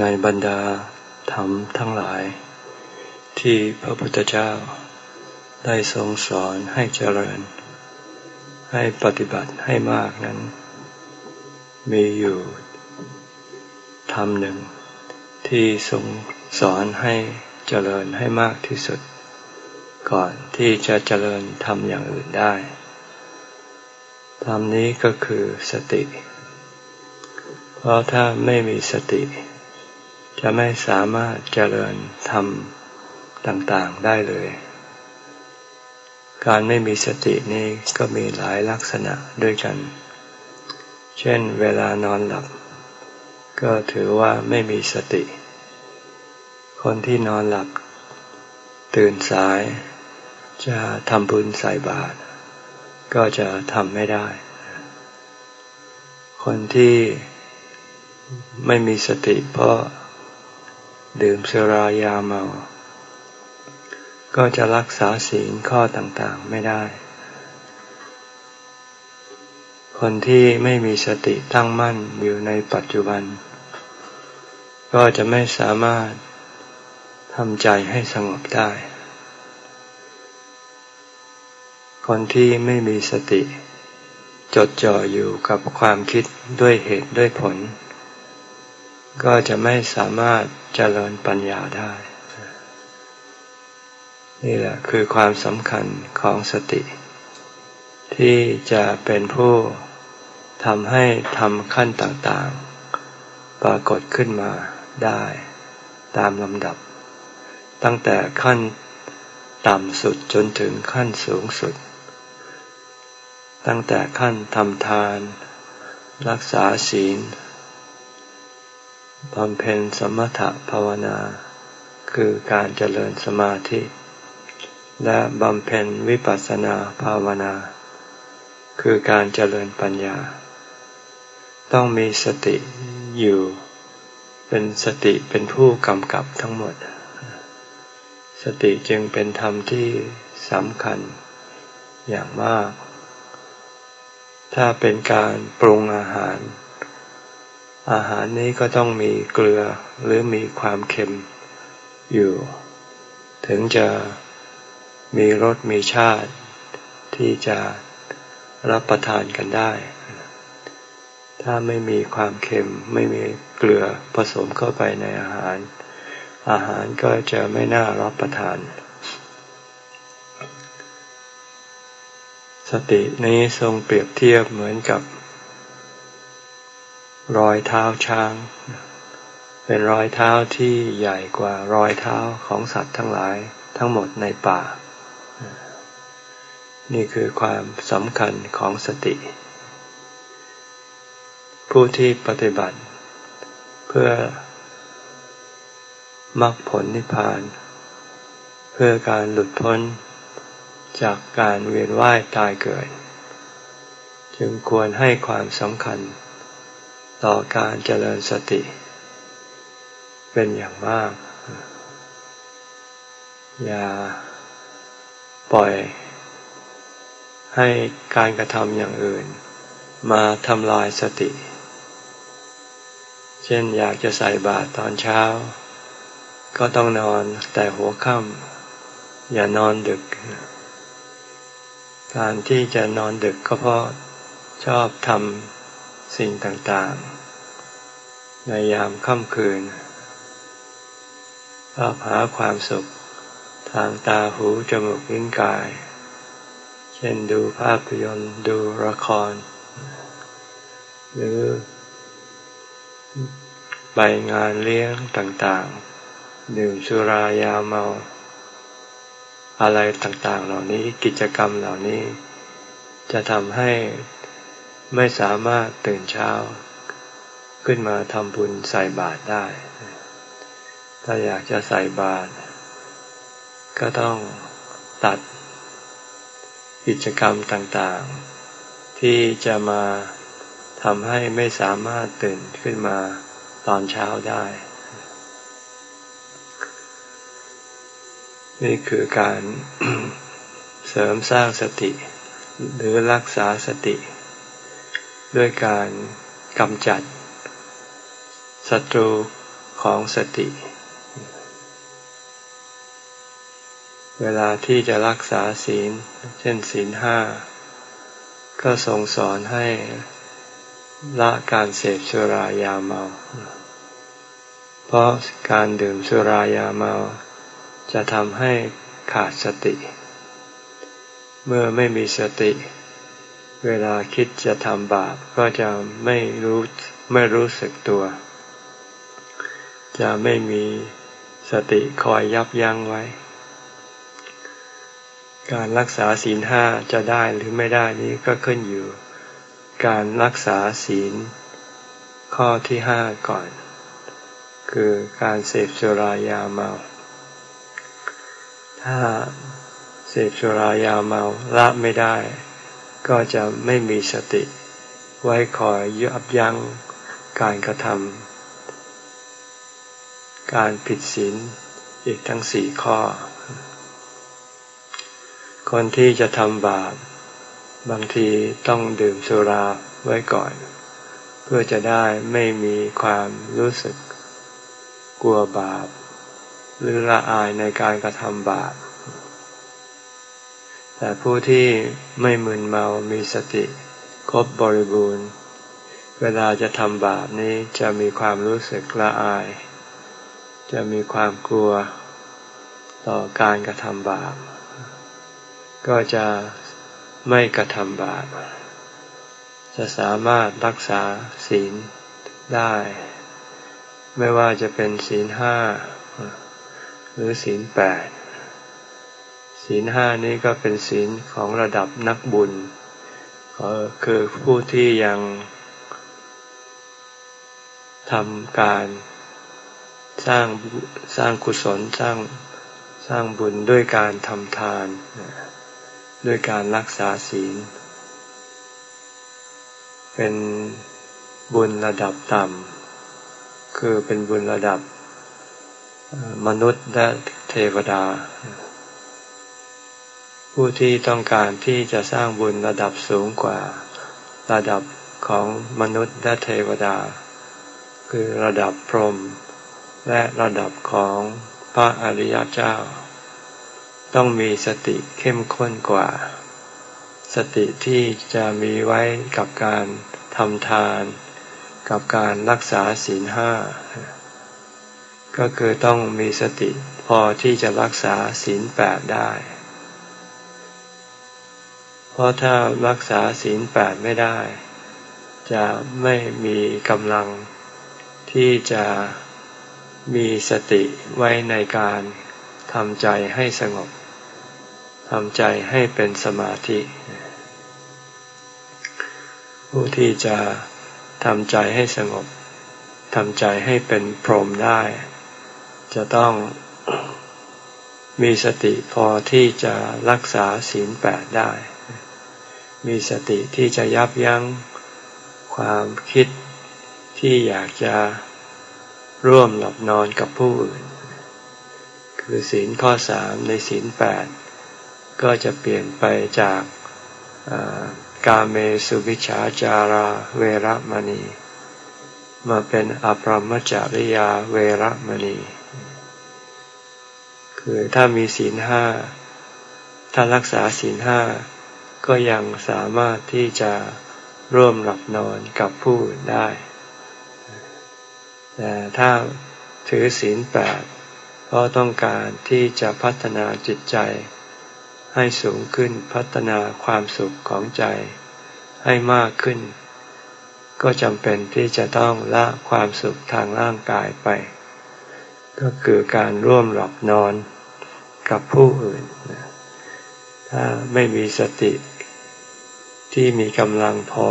ในบรรดาธรรมทั้งหลาย ที่พระพุทธเจ้าได้ทรงสอนให้เจริญ ให้ปฏิบัติให้มากนั้น มีอยู่ธรรมหนึ่ง ที่ทรงสอนให้เจริญให้มากที่สุด ก่อนที่จะเจริญทำอย่างอื่นได้ธรรมนี้ก็คือสติ เพราะถ้าไม่มีสติ จะไม่สามารถเจริญธรรมต่างๆได้เลย การไม่มีสตินี้ก็มีหลายลักษณะด้วยกัน เช่น เวลานอนหลับ ก็ถือว่าไม่มีสติ คนที่นอนหลับ ตื่นสาย จะทำบุญใส่บาตรก็จะทำไม่ได้ คนที่ไม่มีสติเพราะ ดื่มสุรายาเมา ก็จะรักษาศีลข้อต่างๆไม่ได้ คนที่ไม่มีสติตั้งมั่นอยู่ในปัจจุบัน ก็จะไม่สามารถทำใจให้สงบได้ คนที่ไม่มีสติ จดจ่ออยู่กับความคิดด้วยเหตุด้วยผล ก็จะไม่สามารถเจริญปัญญาได้ นี่แหละคือความสำคัญของสติ ที่จะเป็นผู้ทำให้ทำขั้นต่างๆ ปรากฏขึ้นมาได้ตามลำดับ ตั้งแต่ขั้นต่ำสุดจนถึงขั้นสูงสุด ตั้งแต่ขั้นทำทาน รักษาศีล บำเพ็ญสมถภาวนา คือการเจริญสมาธิ และบำเพ็ญวิปัสสนาภาวนา คือการเจริญปัญญา ต้องมีสติอยู่ เป็นสติเป็นผู้กำกับทั้งหมด สติจึงเป็นธรรมที่สำคัญอย่างมาก ถ้าเป็นการปรุงอาหาร อาหารนี้ก็ต้องมีเกลือหรือมีความเค็มอยู่ ถึงจะมีรสมีชาติที่จะรับประทานกันได้ ถ้าไม่มีความเค็มไม่มีเกลือผสมเข้าไปในอาหาร อาหารก็จะไม่น่ารับประทาน สตินี้ทรงเปรียบเทียบเหมือนกับ รอยเท้าช้าง เป็นรอยเท้าที่ใหญ่กว่ารอยเท้าของสัตว์ทั้งหลายทั้งหมดในป่า นี่คือความสำคัญของสติ ผู้ที่ปฏิบัติ เพื่อมรรคผลนิพพาน เพื่อการหลุดพ้นจากการเวียนว่ายตายเกิด จึงควรให้ความสำคัญ ต่อการเจริญสติ เป็นอย่างมาก อย่าปล่อย ให้การกระทำอย่างอื่น มาทำลายสติ เช่นอยากจะใส่บาตรตอนเช้า ก็ต้องนอนแต่หัวค่ำอย่านอนดึก การที่จะนอนดึกก็เพราะชอบทำสิ่งต่าง ในยามค่ำคืนชอบหาความสุข ทางตาหูจมูกลิ้นกาย เช่นดูภาพยนตร์ดูละคร หรือไปงานเลี้ยงต่างๆ ดื่มสุรายาเมา อะไรต่างๆ เหล่านี้กิจกรรมเหล่านี้ จะทำให้ไม่สามารถตื่นเช้า ขึ้นมาทำบุญใส่บาตรได้ ถ้าอยากจะใส่บาตรก็ต้องตัดกิจกรรมต่างๆ ที่จะมาทำให้ไม่สามารถตื่นขึ้นมาตอนเช้าได้ นี่คือการเสริมสร้างสติ หรือรักษาสติ ด้วยการกำจัด ศัตรูของสติ เวลาที่จะรักษาศีล เช่นศีลห้า ก็ทรงสอนให้ละการเสพสุรายาเมา เพราะการดื่มสุรายาเมา จะทำให้ขาดสติ เมื่อไม่มีสติ เวลาคิดจะทำบาปก็จะไม่รู้ไม่รู้สึกตัว จะไม่มีสติคอยยับยั้งไว้ การรักษาศีลห้าจะได้หรือไม่ได้นี้ก็ขึ้นอยู่ การรักษาศีล ข้อที่ห้าก่อน คือการเสพสุรายาเมา ถ้าเสพสุรายาเมาละไม่ได้ ก็จะไม่มีสติ ไว้คอยยับยั้งการกระทำ การผิดศีลอีกทั้งสี่ข้อ คนที่จะทำบาปบางทีต้องดื่มสุราไว้ก่อน เพื่อจะได้ไม่มีความรู้สึก กลัวบาป หรือละอายในการกระทำบาป แต่ผู้ที่ไม่มึนเมามีสติครบบริบูรณ์ เวลาจะทำบาปนี้จะมีความรู้สึกละอาย จะมีความกลัวต่อการกระทำบาป ก็จะไม่กระทำบาป จะสามารถรักษาศีลได้ ไม่ว่าจะเป็นศีลห้าหรือศีลแปดศีลห้านี้ก็เป็นศีลของระดับนักบุญคือผู้ที่ยังทำการ สร้างสร้างกุศลสร้างสร้างบุญด้วยการทำทาน ด้วยการรักษาศีล เป็นบุญระดับต่ำคือเป็นบุญระดับมนุษย์และเทวดา ผู้ที่ต้องการที่จะสร้างบุญระดับสูงกว่าระดับของมนุษย์และเทวดา คือระดับพรหม และระดับของพระอริยเจ้า ต้องมีสติเข้มข้นกว่า สติที่จะมีไว้กับการทำทาน กับการรักษาศีลห้า ก็คือต้องมีสติพอที่จะรักษาศีลแปดได้ เพราะถ้ารักษาศีลแปดไม่ได้ จะไม่มีกำลังที่จะ มีสติไว้ในการทำใจให้สงบทำใจให้เป็นสมาธิ ผู้ที่จะทำใจให้สงบทำใจให้เป็นพรหมได้ จะต้องมีสติพอที่จะรักษาศีลแปดได้ มีสติที่จะยับยั้งความคิดที่อยากจะ ร่วมหลับนอนกับผู้อื่น คือศีลข้อสามในศีลแปดก็จะเปลี่ยนไปจากกาเมสุวิชาจาราเวรมณี มาเป็นอภรมจริยาเวรมณี คือถ้ามีศีลห้าถ้ารักษาศีลห้าก็ยังสามารถที่จะร่วมหลับนอนกับผู้อื่นได้ แต่ถ้าถือศีลแปดเพราะต้องการที่จะพัฒนาจิตใจ ให้สูงขึ้นพัฒนาความสุขของใจให้มากขึ้น ก็จำเป็นที่จะต้องละความสุขทางร่างกายไป ก็คือการร่วมหลับนอนกับผู้อื่น ถ้าไม่มีสติที่มีกำลังพอ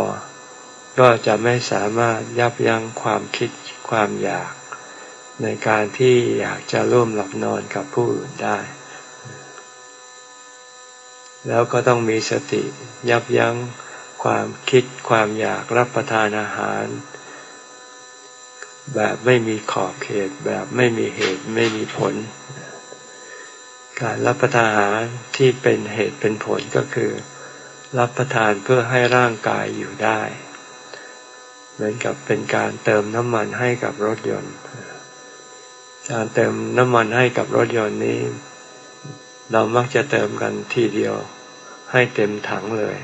ก็จะไม่สามารถยับยั้งความคิด ความอยาก ในการที่อยากจะร่วมหลับนอนกับผู้อื่นได้ แล้วก็ต้องมีสติยับยั้งความคิดความอยากรับประทานอาหาร แบบไม่มีขอบเขตแบบไม่มีเหตุไม่มีผล การรับประทานอาหารที่เป็นเหตุเป็นผลก็คือ รับประทานเพื่อให้ร่างกายอยู่ได้ มือนกับเป็นการเติมน้ำมันให้กับรถยนต์ การเติมน้ำมันให้กับรถยนต์นี้ เรามักจะเติมกันทีเดียวให้เต็มถังเลย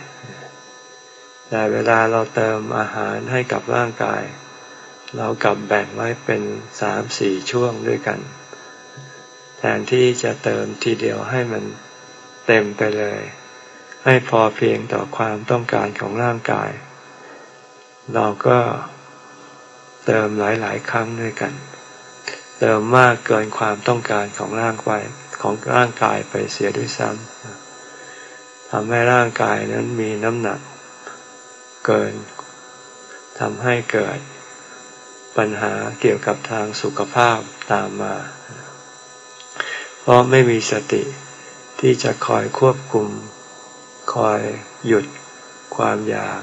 แต่เวลาเราเติมอาหารให้กับร่างกาย เรากลับแบ่งไว้เป็นสามสี่ช่วงด้วยกัน แทนที่จะเติมทีเดียวให้มันเต็มไปเลย ให้พอเพียงต่อความต้องการของร่างกาย เราก็เติมหลาย ๆ ครั้งด้วยกัน เติมมากเกินความต้องการของร่างกายของร่างกายไปเสียด้วยซ้ำทำให้ร่างกายนั้นมีน้ำหนัก เกินทำให้เกิดปัญหาเกี่ยวกับทางสุขภาพตามมา เพราะไม่มีสติที่จะคอยควบคุม คอยหยุดความอยาก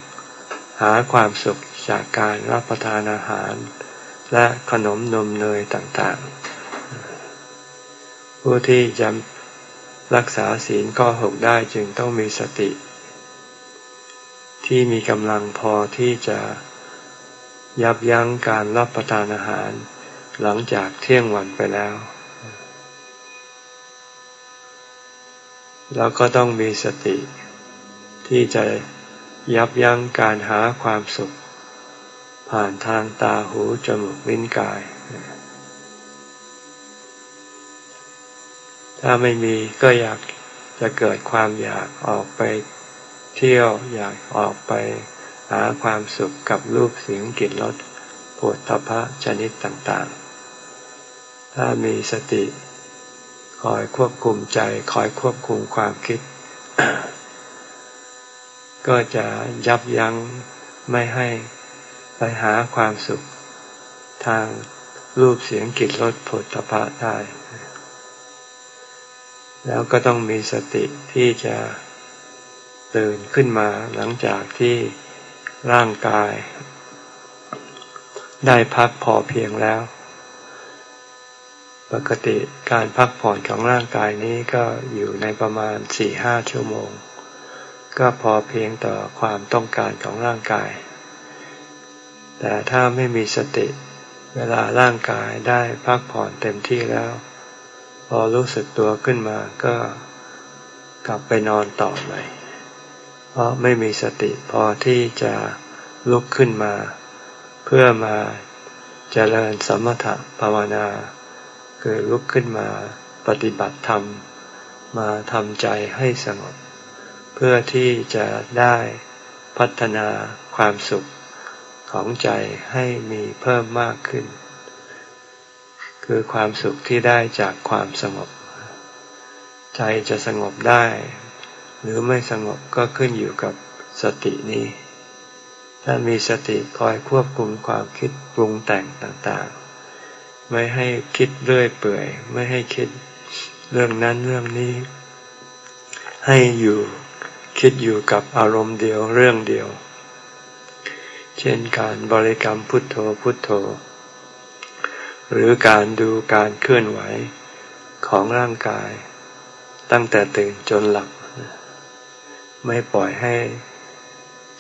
หาความสุขจากการรับประทานอาหาร และขนมนมเนยต่างๆ ผู้ที่จะรักษาศีลข้อหกได้จึงต้องมีสติ ที่มีกำลังพอที่จะยับยั้งการรับประทานอาหาร หลังจากเที่ยงวันไปแล้ว แล้วก็ต้องมีสติที่จะ ยับยั้งการหาความสุข ผ่านทางตาหูจมูกลิ้นกาย ถ้าไม่มีก็อยากจะเกิดความอยากออกไปเที่ยวอยากออกไปหาความสุขกับรูปเสียงกลิ่นรสปวดทพะชนิดต่างๆ ถ้ามีสติ คอยควบคุมใจ คอยควบคุมความคิด ก็จะยับยั้งไม่ให้ไปหาความสุข ทางรูปเสียงกลิ่นรสผลตภะได้ แล้วก็ต้องมีสติที่จะตื่นขึ้นมาหลังจากที่ร่างกาย ได้พักพอเพียงแล้ว ปกติการพักผ่อนของร่างกายนี้ก็อยู่ในประมาณสี่ห้าชั่วโมง ก็พอเพียงต่อความต้องการของร่างกาย แต่ถ้าไม่มีสติ เวลาร่างกายได้พักผ่อนเต็มที่แล้ว พอรู้สึกตัวขึ้นมาก็กลับไปนอนต่อใหม่เพราะไม่มีสติพอที่จะลุกขึ้นมา เพื่อมาเจริญสมถะภาวนา คือลุกขึ้นมาปฏิบัติธรรม มาทำใจให้สงบ เพื่อที่จะได้พัฒนาความสุขของใจให้มีเพิ่มมากขึ้น คือความสุขที่ได้จากความสงบ ใจจะสงบได้ หรือไม่สงบก็ขึ้นอยู่กับสตินี้ ถ้ามีสติคอยควบคุมความคิดปรุงแต่งต่างๆ ไม่ให้คิดเรื่อยเปื่อย ไม่ให้คิดเรื่องนั้นเรื่องนี้ ให้อยู่ คิดอยู่กับอารมณ์เดียวเรื่องเดียว เช่นการบริกรรมพุทโธพุทโธ หรือการดูการเคลื่อนไหวของร่างกาย ตั้งแต่ตื่นจนหลับ ไม่ปล่อยให้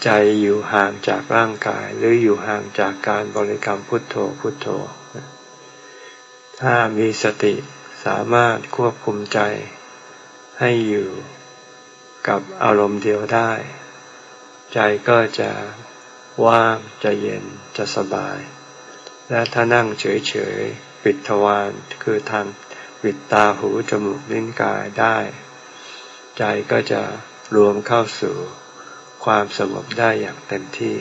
ใจอยู่ห่างจากร่างกาย หรืออยู่ห่างจากการบริกรรมพุทโธพุทโธ ถ้ามีสติสามารถควบคุมใจให้อยู่ กับอารมณ์เดียวได้ ใจก็จะว่างจะเย็นจะสบาย และถ้านั่งเฉยๆปิดทวารคือทางปิดตาหูจมูกลิ้นกายได้ ใจก็จะรวมเข้าสู่ความสงบได้อย่างเต็มที่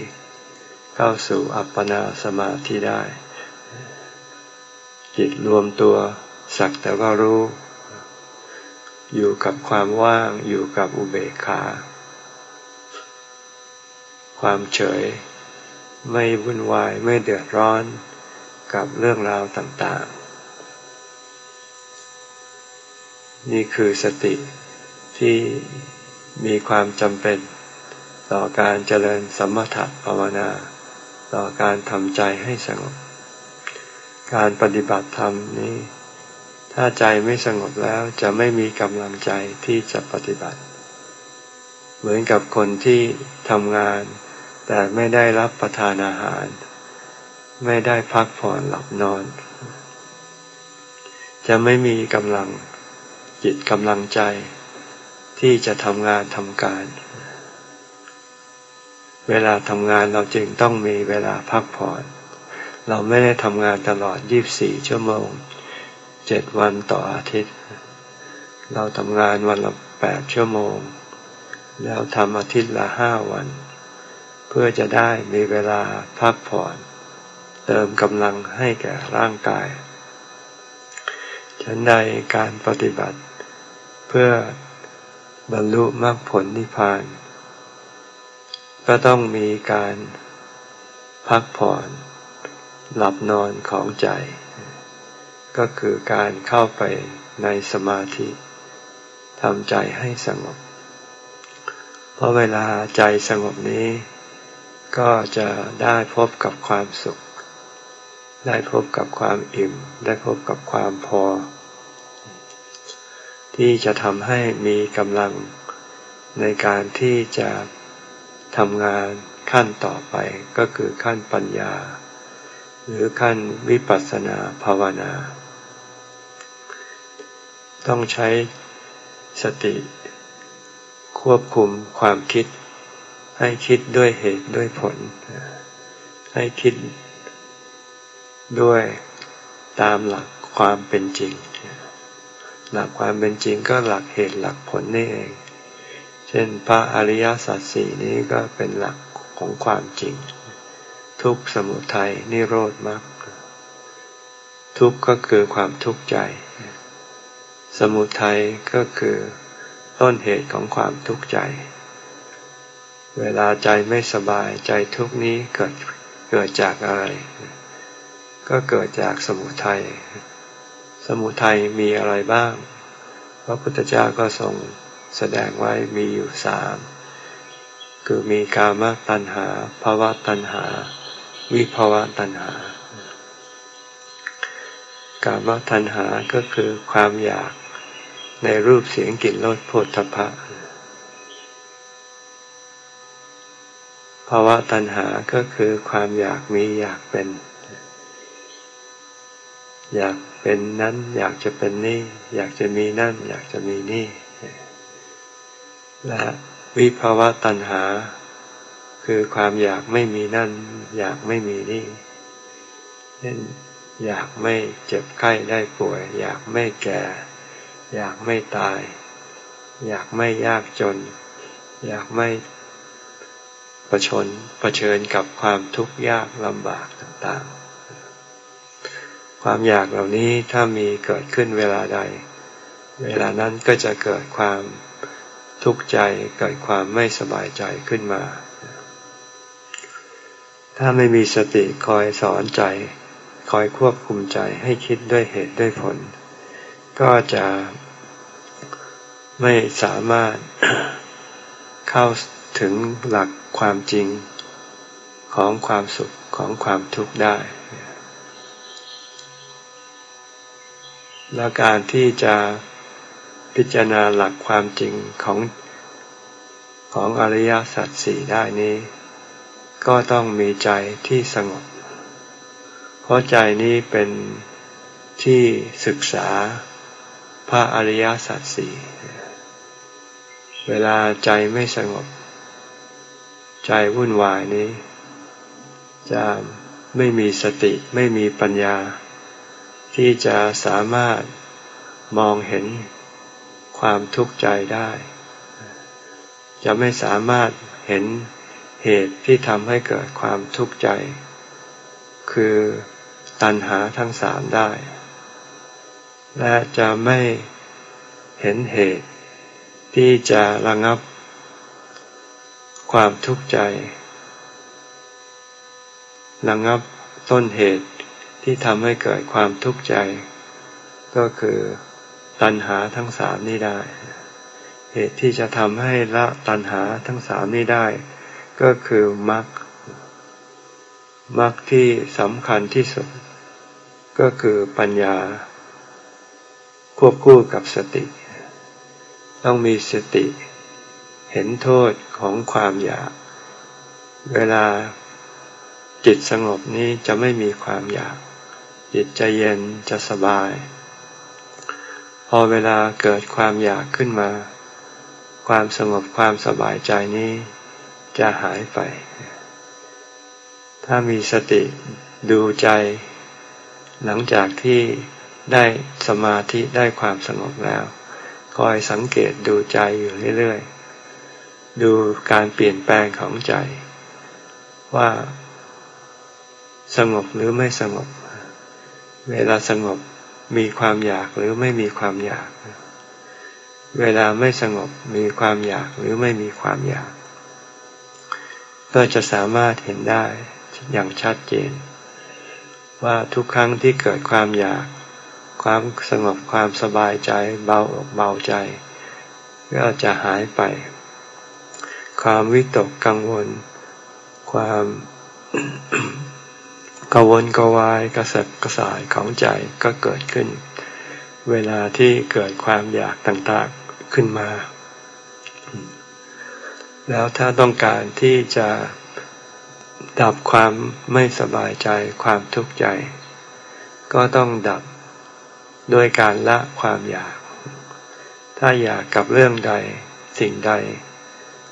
เข้าสู่อัปปนาสมาธิได้ จิตรวมตัวสักแต่ว่ารู้ อยู่กับความว่างอยู่กับอุเบกขา ความเฉย ไม่วุ่นวายไม่เดือดร้อนกับเรื่องราวต่างๆ นี่คือสติที่มีความจำเป็น ต่อการเจริญสมถะภาวนา ต่อการทำใจให้สงบ การปฏิบัติธรรมนี้ ถ้าใจไม่สงบแล้วจะไม่มีกำลังใจที่จะปฏิบัติ เหมือนกับคนที่ทำงาน แต่ไม่ได้รับประทานอาหาร ไม่ได้พักผ่อนหลับนอน จะไม่มีกำลังจิตกำลังใจ ที่จะทำงานทำการ เวลาทำงานเราจึงต้องมีเวลาพักผ่อน เราไม่ได้ทำงานตลอด 24 ชั่วโมง 7วันต่ออาทิตย์ เราทำงานวันละ8ชั่วโมง แล้วทำอาทิตย์ละ5วัน เพื่อจะได้มีเวลาพักผ่อน เติมกำลังให้แก่ร่างกาย ฉันใดการปฏิบัติ เพื่อบรรลุมรรคผลนิพพาน ก็ต้องมีการพักผ่อน หลับนอนของใจ ก็คือการเข้าไปในสมาธิทำใจให้สงบ เพราะเวลาใจสงบนี้ ก็จะได้พบกับความสุข ได้พบกับความอิ่ม ได้พบกับความพอ ที่จะทำให้มีกำลังในการที่จะทำงานขั้นต่อไปก็คือขั้นปัญญา หรือขั้นวิปัสสนาภาวนา ต้องใช้สติ ควบคุมความคิด ให้คิดด้วยเหตุด้วยผล ให้คิดด้วยตามหลักความเป็นจริง หลักความเป็นจริงก็หลักเหตุหลักผลนี่เอง เช่นพระอริยสัจสี่นี้ก็เป็นหลักของความจริง ทุกสมุทัยนิโรธมรรคทุกก็คือความทุกข์ใจ สมุทัยก็คือต้นเหตุของความทุกข์ใจ เวลาใจไม่สบายใจทุกนี้เกิดเกิดจากอะไร ก็เกิดจากสมุทัย สมุทัยมีอะไรบ้าง พระพุทธเจ้าก็ทรงแสดงไว้มีอยู่สาม คือมีกามตัณหาภาวะตัณหา วิภาวะตัณหากามตัณหาก็คือความอยาก ในรูปเสียงกลิ่นรสโผฏฐพะภาวะตัณหาก็คือความอยากมีอยากเป็น อยากเป็นนั้น อยากจะเป็นนี่ อยากจะมีนั่น อยากจะมีนี่ และวิภาวะตัณหา คือความอยากไม่มีนั่น อยากไม่มีนี่เช่นอยากไม่เจ็บไข้ได้ป่วย อยากไม่แก่ อยากไม่ตาย อยากไม่ยากจน อยากไม่ประชนประชิญกับความทุกข์ยากลำบากต่างๆ ความอยากเหล่านี้ถ้ามีเกิดขึ้นเวลาใด เวลานั้นก็จะเกิดความทุกข์ใจเกิดความไม่สบายใจขึ้นมา ถ้าไม่มีสติคอยสอนใจ คอยควบคุมใจให้คิดด้วยเหตุด้วยผล ก็จะ ไม่สามารถเข้าถึงหลักความจริงของความสุขของความทุกข์ได้ แล้วการที่จะพิจารณาหลักความจริงของของอริยสัจสี่ได้นี้ ก็ต้องมีใจที่สงบ เพราะใจนี้เป็นที่ศึกษาพระอริยสัจสี่ เวลาใจไม่สงบ ใจวุ่นวายนี้ จะไม่มีสติไม่มีปัญญา ที่จะสามารถมองเห็นความทุกข์ใจได้ จะไม่สามารถเห็นเหตุที่ทำให้เกิดความทุกข์ใจ คือตัณหาทั้งสามได้ และจะไม่เห็นเหตุ ที่จะระงับความทุกข์ใจ ระงับต้นเหตุที่ทำให้เกิดความทุกข์ใจ ก็คือตัณหาทั้งสามนี้ได้ เหตุที่จะทำให้ละตัณหาทั้งสามนี้ได้ ก็คือมรรคมรรคที่สำคัญที่สุด ก็คือปัญญา ควบคู่กับสติ ต้องมีสติ เห็นโทษของความอยาก เวลาจิตสงบนี้จะไม่มีความอยาก จิตจะเย็นจะสบาย พอเวลาเกิดความอยากขึ้นมา ความสงบความสบายใจนี้จะหายไป ถ้ามีสติดูใจ หลังจากที่ได้สมาธิได้ความสงบแล้ว คอยสังเกตดูใจอยู่เรื่อยๆ ดูการเปลี่ยนแปลงของใจ ว่า สงบหรือไม่สงบ เวลาสงบมีความอยากหรือไม่มีความอยาก เวลาไม่สงบมีความอยากหรือไม่มีความอยาก ก็จะสามารถเห็นได้อย่างชัดเจน ว่าทุกครั้งที่เกิดความอยาก ความสงบความสบายใจเบาอกเบาใจก็จะหายไป ความวิตกกังวล ความกวนกวายกระสับกระส่ายของใจก็เกิดขึ้น เวลาที่เกิดความอยากต่างๆขึ้นมา แล้วถ้าต้องการที่จะดับความไม่สบายใจความทุกข์ใจ ก็ต้องดับ โดยการละความอยาก ถ้าอยากกับเรื่องใด สิ่งใด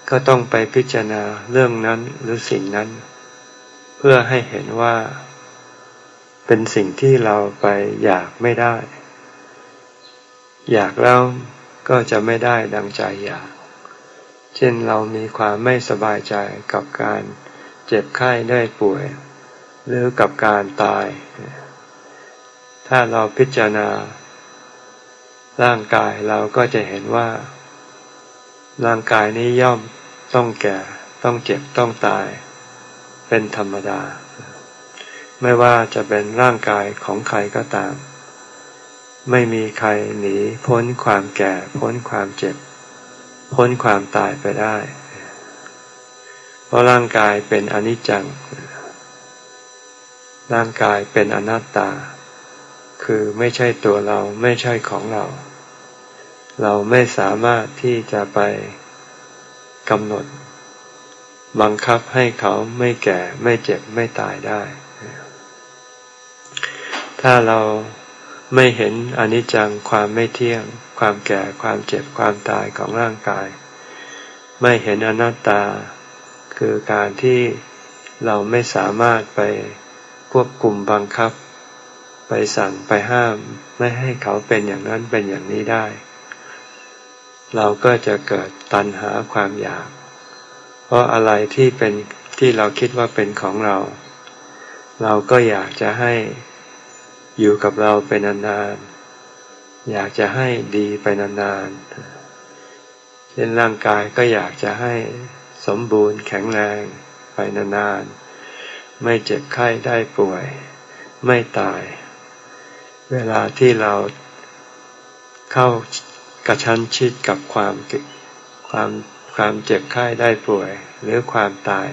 ก็ต้องไปพิจารณาเรื่องนั้นหรือสิ่งนั้น เพื่อให้เห็นว่า เป็นสิ่งที่เราไปอยากไม่ได้ อยากแล้วก็จะไม่ได้ดังใจอยาก เช่นเรามีความไม่สบายใจกับการเจ็บไข้ได้ป่วย หรือกับการตาย ถ้าเราพิจารณา ร่างกายเราก็จะเห็นว่า ร่างกายนี้ย่อมต้องแก่ ต้องเจ็บต้องตาย เป็นธรรมดา ไม่ว่าจะเป็นร่างกายของใครก็ตาม ไม่มีใครหนีพ้นความแก่ พ้นความเจ็บ พ้นความตายไปได้ เพราะร่างกายเป็นอนิจจังร่างกายเป็นอนัตตา คือไม่ใช่ตัวเราไม่ใช่ของเรา เราไม่สามารถที่จะไปกำหนด บังคับให้เขาไม่แก่ไม่เจ็บไม่ตายได้ ถ้าเราไม่เห็นอนิจจังความไม่เที่ยง ความแก่ความเจ็บความตายของร่างกาย ไม่เห็นอนัตตา คือการที่เราไม่สามารถไปควบคุมบังคับ ไปสั่งไปห้าม ไม่ให้เขาเป็นอย่างนั้นเป็นอย่างนี้ได้ เราก็จะเกิดตัณหาความอยาก เพราะอะไรที่เป็นที่เราคิดว่าเป็นของเรา เราก็อยากจะให้อยู่กับเราไปนานๆอยากจะให้ดีไปนานๆเช่นร่างกายก็อยากจะให้สมบูรณ์แข็งแรงไปนานๆไม่เจ็บไข้ได้ป่วย ไม่ตาย เวลาที่เราเข้ากระชั้นชิดกับความความความเจ็บไข้ได้ป่วย หรือความตาย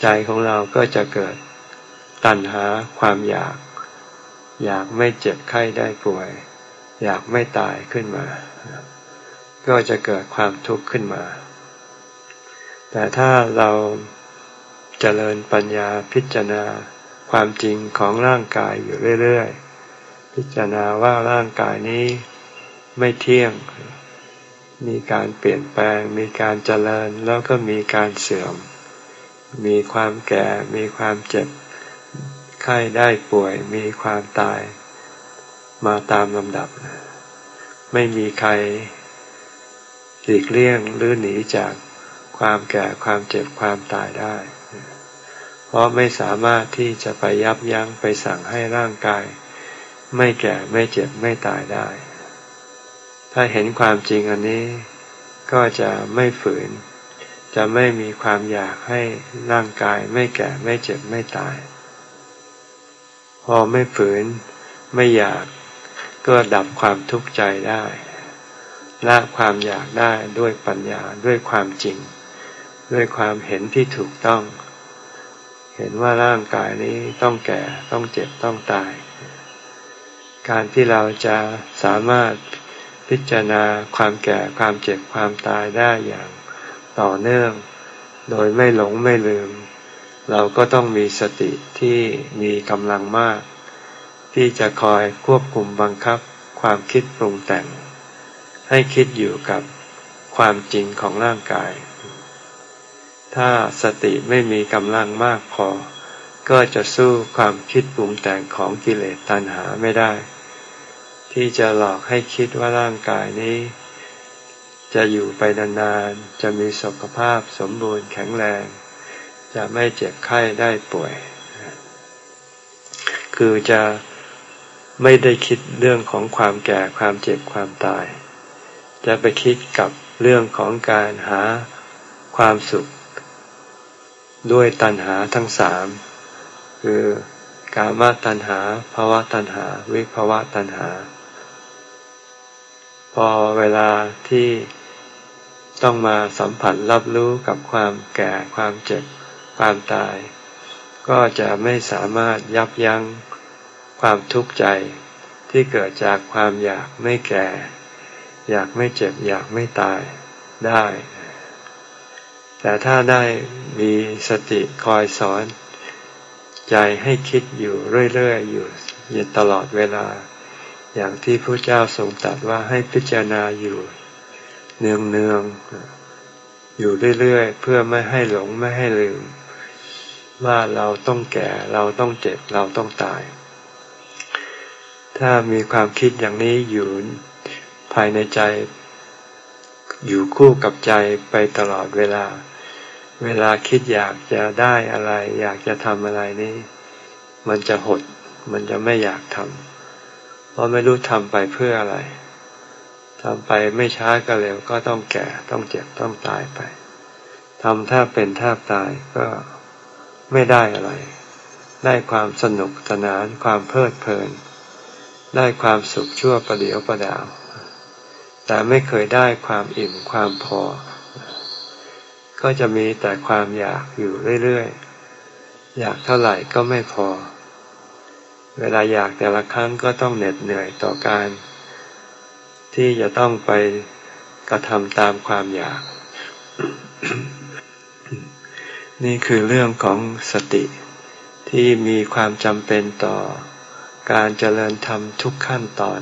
ใจของเราก็จะเกิดตัณหาความอยาก อยากไม่เจ็บไข้ได้ป่วย อยากไม่ตายขึ้นมา ก็จะเกิดความทุกข์ขึ้นมา แต่ถ้าเราจเจริญปัญญาพิจารณาความจริงของร่างกายอยู่เรื่อยๆ พิจารณาว่าร่างกายนี้ไม่เที่ยง มีการเปลี่ยนแปลง มีการเจริญแล้วก็มีการเสื่อม มีความแก่ มีความเจ็บ ไข้ได้ป่วย มีความตาย มาตามลำดับ ไม่มีใครหลีกเลี่ยงหรือหนีจากความแก่ความเจ็บความตายได้ เพราะไม่สามารถที่จะไปยับยั้งไปสั่งให้ร่างกาย ไม่แก่ไม่เจ็บไม่ตายได้ ถ้าเห็นความจริงอันนี้ ก็จะไม่ฝืน จะไม่มีความอยากให้ร่างกายไม่แก่ไม่เจ็บไม่ตาย พอไม่ฝืนไม่อยากก็ดับความทุกข์ใจได้ละความอยากได้ด้วยปัญญาด้วยความจริง ด้วยความเห็นที่ถูกต้อง เห็นว่าร่างกายนี้ต้องแก่ต้องเจ็บต้องตาย การที่เราจะสามารถพิจารณาความแก่ความเจ็บความตายได้อย่างต่อเนื่อง โดยไม่หลงไม่ลืม เราก็ต้องมีสติที่มีกำลังมาก ที่จะคอยควบคุมบังคับความคิดปรุงแต่ง ให้คิดอยู่กับความจริงของร่างกาย ถ้าสติไม่มีกำลังมากพอ ก็จะสู้ความคิดปรุงแต่งของกิเลสตัณหาไม่ได้ ที่จะหลอกให้คิดว่าร่างกายนี้ จะอยู่ไปนานๆ จะมีสุขภาพสมบูรณ์แข็งแรง จะไม่เจ็บไข้ได้ป่วย คือจะไม่ได้คิดเรื่องของความแก่ความเจ็บความตาย จะไปคิดกับเรื่องของการหาความสุข ด้วยตัณหาทั้งสามคือกามตัณหาภาวะตัณหา วิภาวะตัณหา พอเวลาที่ต้องมาสัมผัสรับรู้กับความแก่ความเจ็บความตาย ก็จะไม่สามารถยับยั้งความทุกข์ใจที่เกิดจากความอยากไม่แก่ อยากไม่เจ็บ อยากไม่ตายได้ แต่ถ้าได้มีสติคอยสอน ใจให้คิดอยู่เรื่อยๆ อยู่ยตลอดเวลา อย่างที่พระเจ้าทรงตรัสว่าให้พิจารณาอยู่เนืองๆอยู่เรื่อยๆ เพื่อไม่ให้หลงไม่ให้ลืม ว่าเราต้องแก่เราต้องเจ็บเราต้องตาย ถ้ามีความคิดอย่างนี้อยู่ภายในใจ อยู่คู่กับใจไปตลอดเวลา เวลาคิดอยากจะได้อะไร อยากจะทำอะไรนี่มันจะหดมันจะไม่อยากทำ เพราะไม่รู้ทำไปเพื่ออะไรทำไปไม่ช้าก็เร็วก็ต้องแก่ต้องเจ็บต้องตายไปทำถ้าเป็นท่าตายก็ไม่ได้อะไร ได้ความสนุกสนานความเพลิดเพลิน ได้ความสุขชั่วประเดียวประดาว แต่ไม่เคยได้ความอิ่มความพอ ก็จะมีแต่ความอยากอยู่เรื่อยๆ อยากเท่าไหร่ก็ไม่พอ เวลาอยากแต่ละครั้งก็ต้องเหน็ดเหนื่อยต่อการ ที่จะต้องไปกระทำตามความอยาก นี่คือเรื่องของสติที่มีความจำเป็นต่อการเจริญธรรมทุกขั้นตอน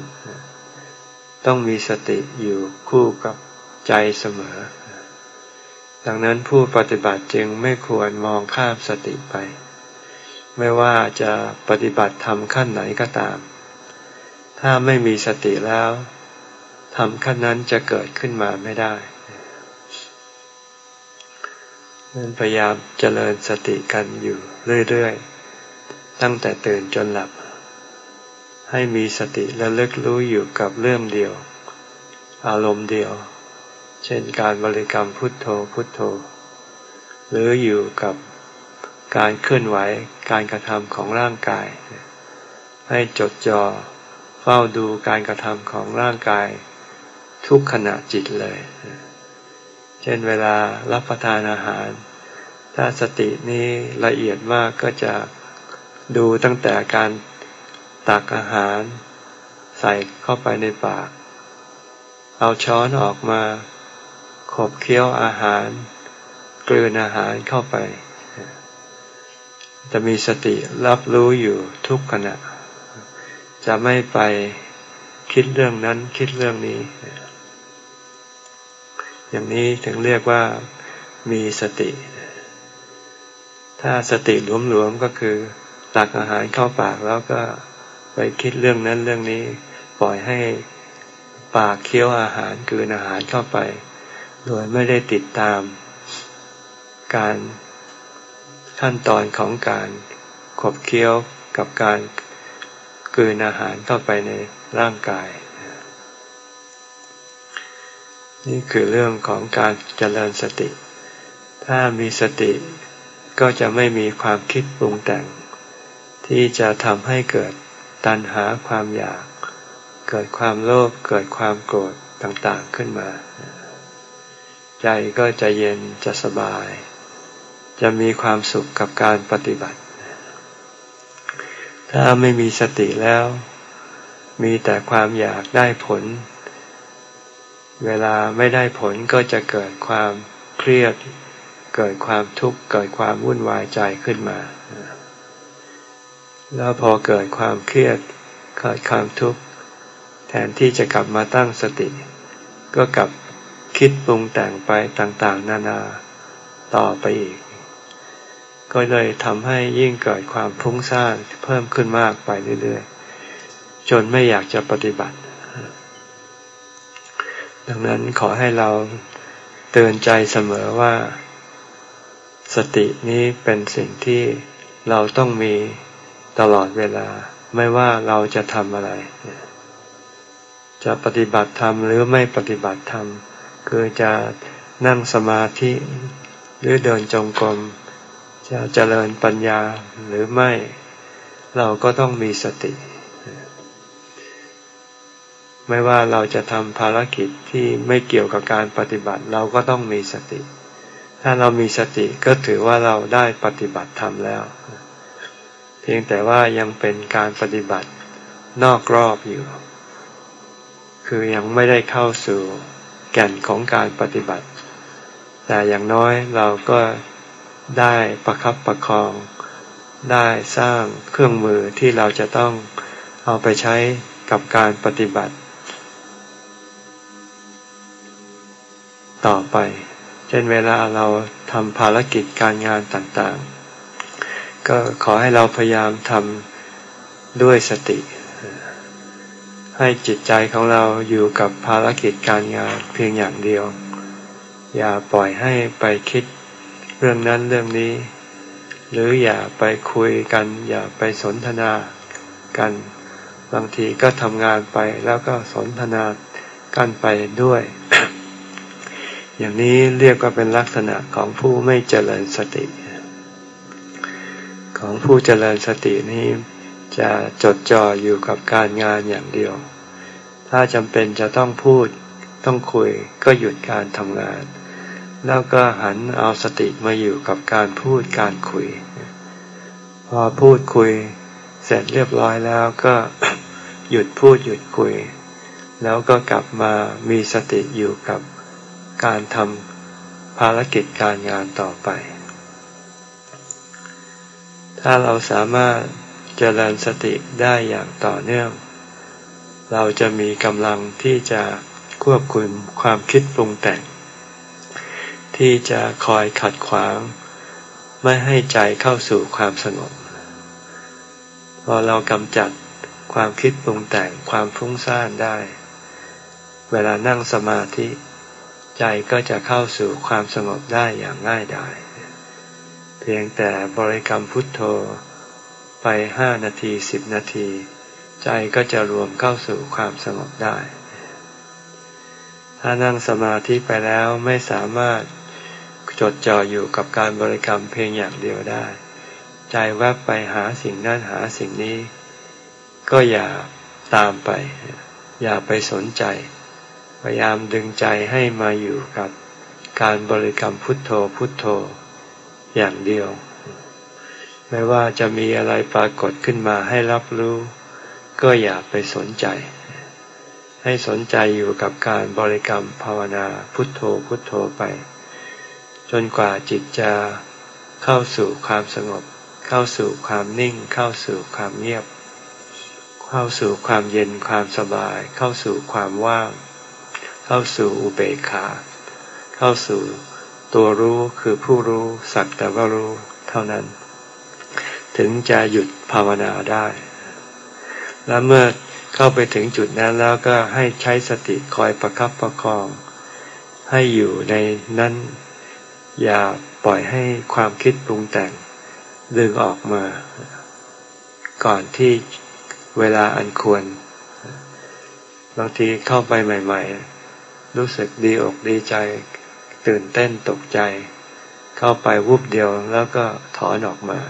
ต้องมีสติอยู่คู่กับใจเสมอ ดังนั้นผู้ปฏิบัติจึงไม่ควรมองข้ามสติไป ไม่ว่าจะปฏิบัติธรรมขั้นไหนก็ตาม ถ้าไม่มีสติแล้วธรรมขั้นนั้นจะเกิดขึ้นมาไม่ได้นั้นพยายามเจริญสติกันอยู่เรื่อยๆ ตั้งแต่ตื่นจนหลับ ให้มีสติและเลิกรู้อยู่กับเรื่องเดียว อารมณ์เดียว เช่นการบริกรรมพุทโธพุทโธ หรืออยู่กับ การเคลื่อนไหวการกระทำของร่างกาย ให้จดจอ่อเฝ้าดูการกระทำของร่างกาย ทุกขณะจิตเลย เช่นเวลารับประทานอาหาร ถ้าสตินี้ละเอียดมากก็จะดูตั้งแต่การตักอาหาร ใส่เข้าไปในปาก เอาช้อนออกมาขบเคี้ยวอาหาร กลืนอาหารเข้าไป จะมีสติรับรู้อยู่ทุกขณะ จะไม่ไปคิดเรื่องนั้นคิดเรื่องนี้ อย่างนี้ถึงเรียกว่ามีสติ ถ้าสติหลวมๆก็คือตักอาหารเข้าปากแล้วก็ไปคิดเรื่องนั้นเรื่องนี้ ปล่อยให้ปากเคี้ยวอาหารกืนอาหารเข้าไป โดยไม่ได้ติดตาม การ ขั้นตอนของการขบเคี้ยวกับการกืนอาหารเข้าไปในร่างกาย นี่คือเรื่องของการเจริญสติ ถ้ามีสติก็จะไม่มีความคิดปรุงแต่ง ที่จะทำให้เกิดตัณหาความอยาก เกิดความโลภเกิดความโกรธต่างๆขึ้นมา ใจก็จะเย็นจะสบาย จะมีความสุขกับการปฏิบัติ ถ้าไม่มีสติแล้ว มีแต่ความอยากได้ผล เวลาไม่ได้ผลก็จะเกิดความเครียด เกิดความทุกข์ เกิดความวุ่นวายใจขึ้นมา แล้วพอเกิดความเครียด เกิดความทุกข์ แทนที่จะกลับมาตั้งสติ ก็กลับคิดปรุงแต่งไปต่างๆ นานาต่อไปอีก ก็เลยทำให้ยิ่งเกิดความพุ่งซ่านเพิ่มขึ้นมากไปเรื่อยๆ จนไม่อยากจะปฏิบัติ ดังนั้นขอให้เราเตือนใจเสมอว่า สตินี้เป็นสิ่งที่เราต้องมีตลอดเวลาไม่ว่าเราจะทำอะไร จะปฏิบัติธรรมหรือไม่ปฏิบัติธรรมคือจะนั่งสมาธิหรือเดินจงกรม จะเจริญปัญญาหรือไม่ เราก็ต้องมีสติ ไม่ว่าเราจะทำภารกิจที่ไม่เกี่ยวกับการปฏิบัติ เราก็ต้องมีสติ ถ้าเรามีสติก็ถือว่าเราได้ปฏิบัติธรรมแล้ว เพียงแต่ว่ายังเป็นการปฏิบัตินอกรอบอยู่ คือยังไม่ได้เข้าสู่แก่นของการปฏิบัติ แต่อย่างน้อยเราก็ ได้ประครับประคอง ได้สร้างเครื่องมือที่เราจะต้องเอาไปใช้กับการปฏิบัติ ต่อไป เช่นเวลาเราทำภารกิจการงานต่างๆ ก็ขอให้เราพยายามทำด้วยสติ ให้จิตใจของเราอยู่กับภารกิจการงานเพียงอย่างเดียว อย่าปล่อยให้ไปคิด เรื่องนั้นเรื่องนี้ หรืออย่าไปคุยกัน อย่าไปสนทนากัน บางทีก็ทำงานไปแล้วก็สนทนากันไปด้วย อย่างนี้เรียกว่าเป็นลักษณะของผู้ไม่เจริญสติ ของผู้เจริญสตินี้จะจดจ่ออยู่กับการงานอย่างเดียว ถ้าจำเป็นจะต้องพูดต้องคุยก็หยุดการทำงาน แล้วก็หันเอาสติมาอยู่กับการพูดการคุย พอพูดคุยเสร็จเรียบร้อยแล้วก็หยุดพูดหยุดคุย แล้วก็กลับมามีสติอยู่กับการทำภารกิจการงานต่อไป ถ้าเราสามารถเจริญสติได้อย่างต่อเนื่อง เราจะมีกำลังที่จะควบคุมความคิดปรุงแต่ง ที่จะคอยขัดขวาง ไม่ให้ใจเข้าสู่ความสงบ พอเรากำจัดความคิดปรุงแต่งความฟุ้งซ่านได้ เวลานั่งสมาธิ ใจก็จะเข้าสู่ความสงบได้อย่างง่ายดายเพียงแต่บริกรรมพุทโธไปห้านาทีสิบนาที ใจก็จะรวมเข้าสู่ความสงบได้ ถ้านั่งสมาธิไปแล้วไม่สามารถ จดจ่ออยู่กับการบริกรรมเพียงอย่างเดียวได้ ใจแวบไปหาสิ่งนั้นหาสิ่งนี้ ก็อย่าตามไป อย่าไปสนใจ พยายามดึงใจให้มาอยู่กับการบริกรรมพุทโธพุทโธอย่างเดียว ไม่ว่าจะมีอะไรปรากฏขึ้นมาให้รับรู้ ก็อย่าไปสนใจ ให้สนใจอยู่กับการบริกรรมภาวนาพุทโธพุทโธไป จนกว่าจิตจะเข้าสู่ความสงบ เข้าสู่ความนิ่ง เข้าสู่ความเงียบ เข้าสู่ความเย็นความสบาย เข้าสู่ความว่าง เข้าสู่อุเบกขา เข้าสู่ตัวรู้คือผู้รู้สักแต่ว่ารู้เท่านั้น ถึงจะหยุดภาวนาได้ และเมื่อเข้าไปถึงจุดนั้นแล้วก็ให้ใช้สติคอยประครับประคอง ให้อยู่ในนั้น อย่าปล่อยให้ความคิดปรุงแต่งดึงออกมา ก่อนที่เวลาอันควรบางทีเข้าไปใหม่ ๆ รู้สึกดีอกดีใจ ตื่นเต้นตกใจ เข้าไปวุบเดียวแล้วก็ถอนออกมา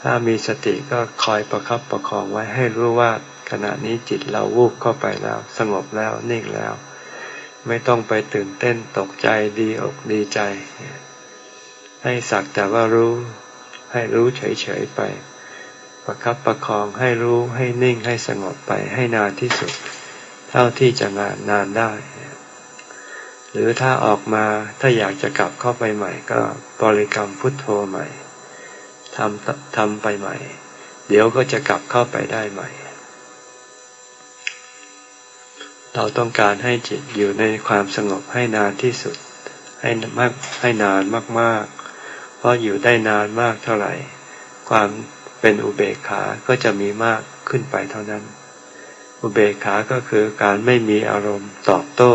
ถ้ามีสติก็คอยประครับประคองไว้ให้รู้ว่าขณะนี้จิตเราวูบเข้าไปแล้ว สงบแล้วนิ่งแล้ว ไม่ต้องไปตื่นเต้นตกใจดีอกดีใจ ให้สักแต่ว่ารู้ ให้รู้เฉยๆไป ประคับประคองให้รู้ให้นิ่งให้สงบไปให้นานที่สุด เท่าที่จะงานนานได้ หรือถ้าออกมาถ้าอยากจะกลับเข้าไปใหม่ก็บริกรรมพุทโธใหม่ทำทำไปใหม่ เดี๋ยวก็จะกลับเข้าไปได้ใหม่ เราต้องการให้จิตอยู่ในความสงบให้นานที่สุด ให้มากให้นานมากๆ เพราะอยู่ได้นานมากเท่าไหร่ ความเป็นอุเบกขา ก็จะมีมากขึ้นไปเท่านั้น อุเบกขา ก็คือการไม่มีอารมณ์ตอบโต้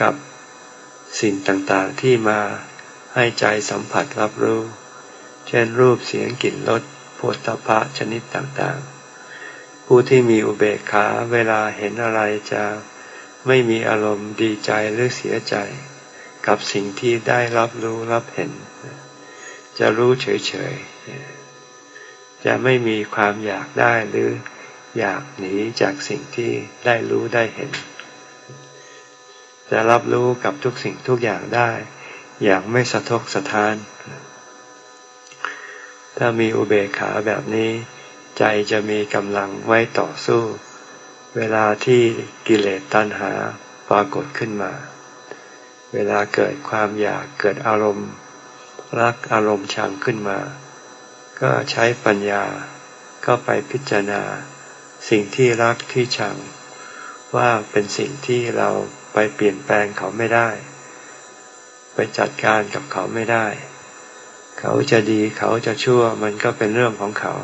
กับสิ่งต่างๆที่มาให้ใจสัมผัสรับรู้ เช่นรูปเสียงกลิ่นรสโผฏฐพะชนิดต่างๆ ผู้ที่มีอุเบกขาเวลาเห็นอะไรจะไม่มีอารมณ์ดีใจหรือเสียใจ กับสิ่งที่ได้รับรู้รับเห็น จะรู้เฉยๆ จะไม่มีความอยากได้หรืออยากหนีจากสิ่งที่ได้รู้ได้เห็น จะรับรู้กับทุกสิ่งทุกอย่างได้ อย่างไม่สะทกสะท้าน ถ้ามีอุเบกขาแบบนี้ ใจจะมีกำลังไว้ต่อสู้ เวลาที่กิเลสตัณหาปรากฏขึ้นมา เวลาเกิดความอยากเกิดอารมณ์ รักอารมณ์ชังขึ้นมา ก็ใช้ปัญญาก็ไปพิจารณา สิ่งที่รักที่ชัง ว่าเป็นสิ่งที่เราไปเปลี่ยนแปลงเขาไม่ได้ ไปจัดการกับเขาไม่ได้ เขาจะดีเขาจะชั่วมันก็เป็นเรื่องของเขา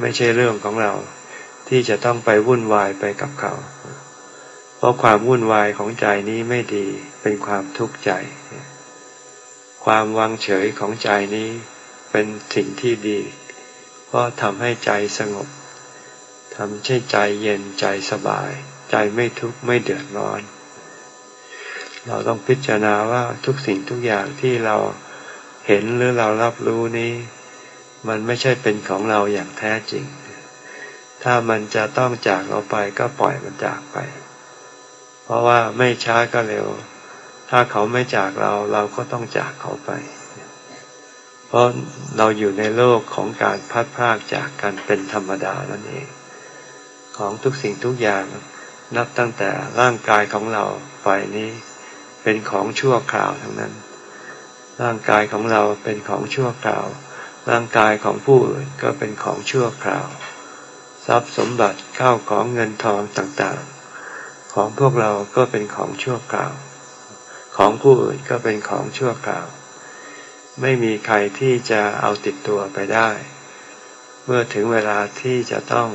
ไม่ใช่เรื่องของเราที่จะต้องไปวุ่นวายไปกับเขา เพราะความวุ่นวายของใจนี้ไม่ดีเป็นความทุกข์ใจ ความวางเฉยของใจนี้เป็นสิ่งที่ดี เพราะทำให้ใจสงบทำให้ใจเย็นใจสบาย ใจไม่ทุกข์ไม่เดือดร้อน เราต้องพิจารณาว่าทุกสิ่งทุกอย่างที่เราเห็นหรือเรารับรู้นี้ มันไม่ใช่เป็นของเราอย่างแท้จริง ถ้ามันจะต้องจากเราไปก็ปล่อยมันจากไป เพราะว่าไม่ช้าก็เร็ว ถ้าเขาไม่จากเราเราก็ต้องจากเขาไป เพราะเราอยู่ในโลกของการพัดพากจากกันเป็นธรรมดานั่นเอง ของทุกสิ่งทุกอย่างนับตั้งแต่ร่างกายของเราไปนี้เป็นของชั่วคราวทั้งนั้น ร่างกายของเราเป็นของชั่วคราว ร่างกายของผู้อื่นก็เป็นของชั่วคราว ทรัพย์สมบัติเข้าของเงินทองต่างๆ ของพวกเราก็เป็นของชั่วคราว ของผู้อื่นก็เป็นของชั่วคราว ไม่มีใครที่จะเอาติดตัวไปได้ เมื่อถึงเวลาที่จะต้อง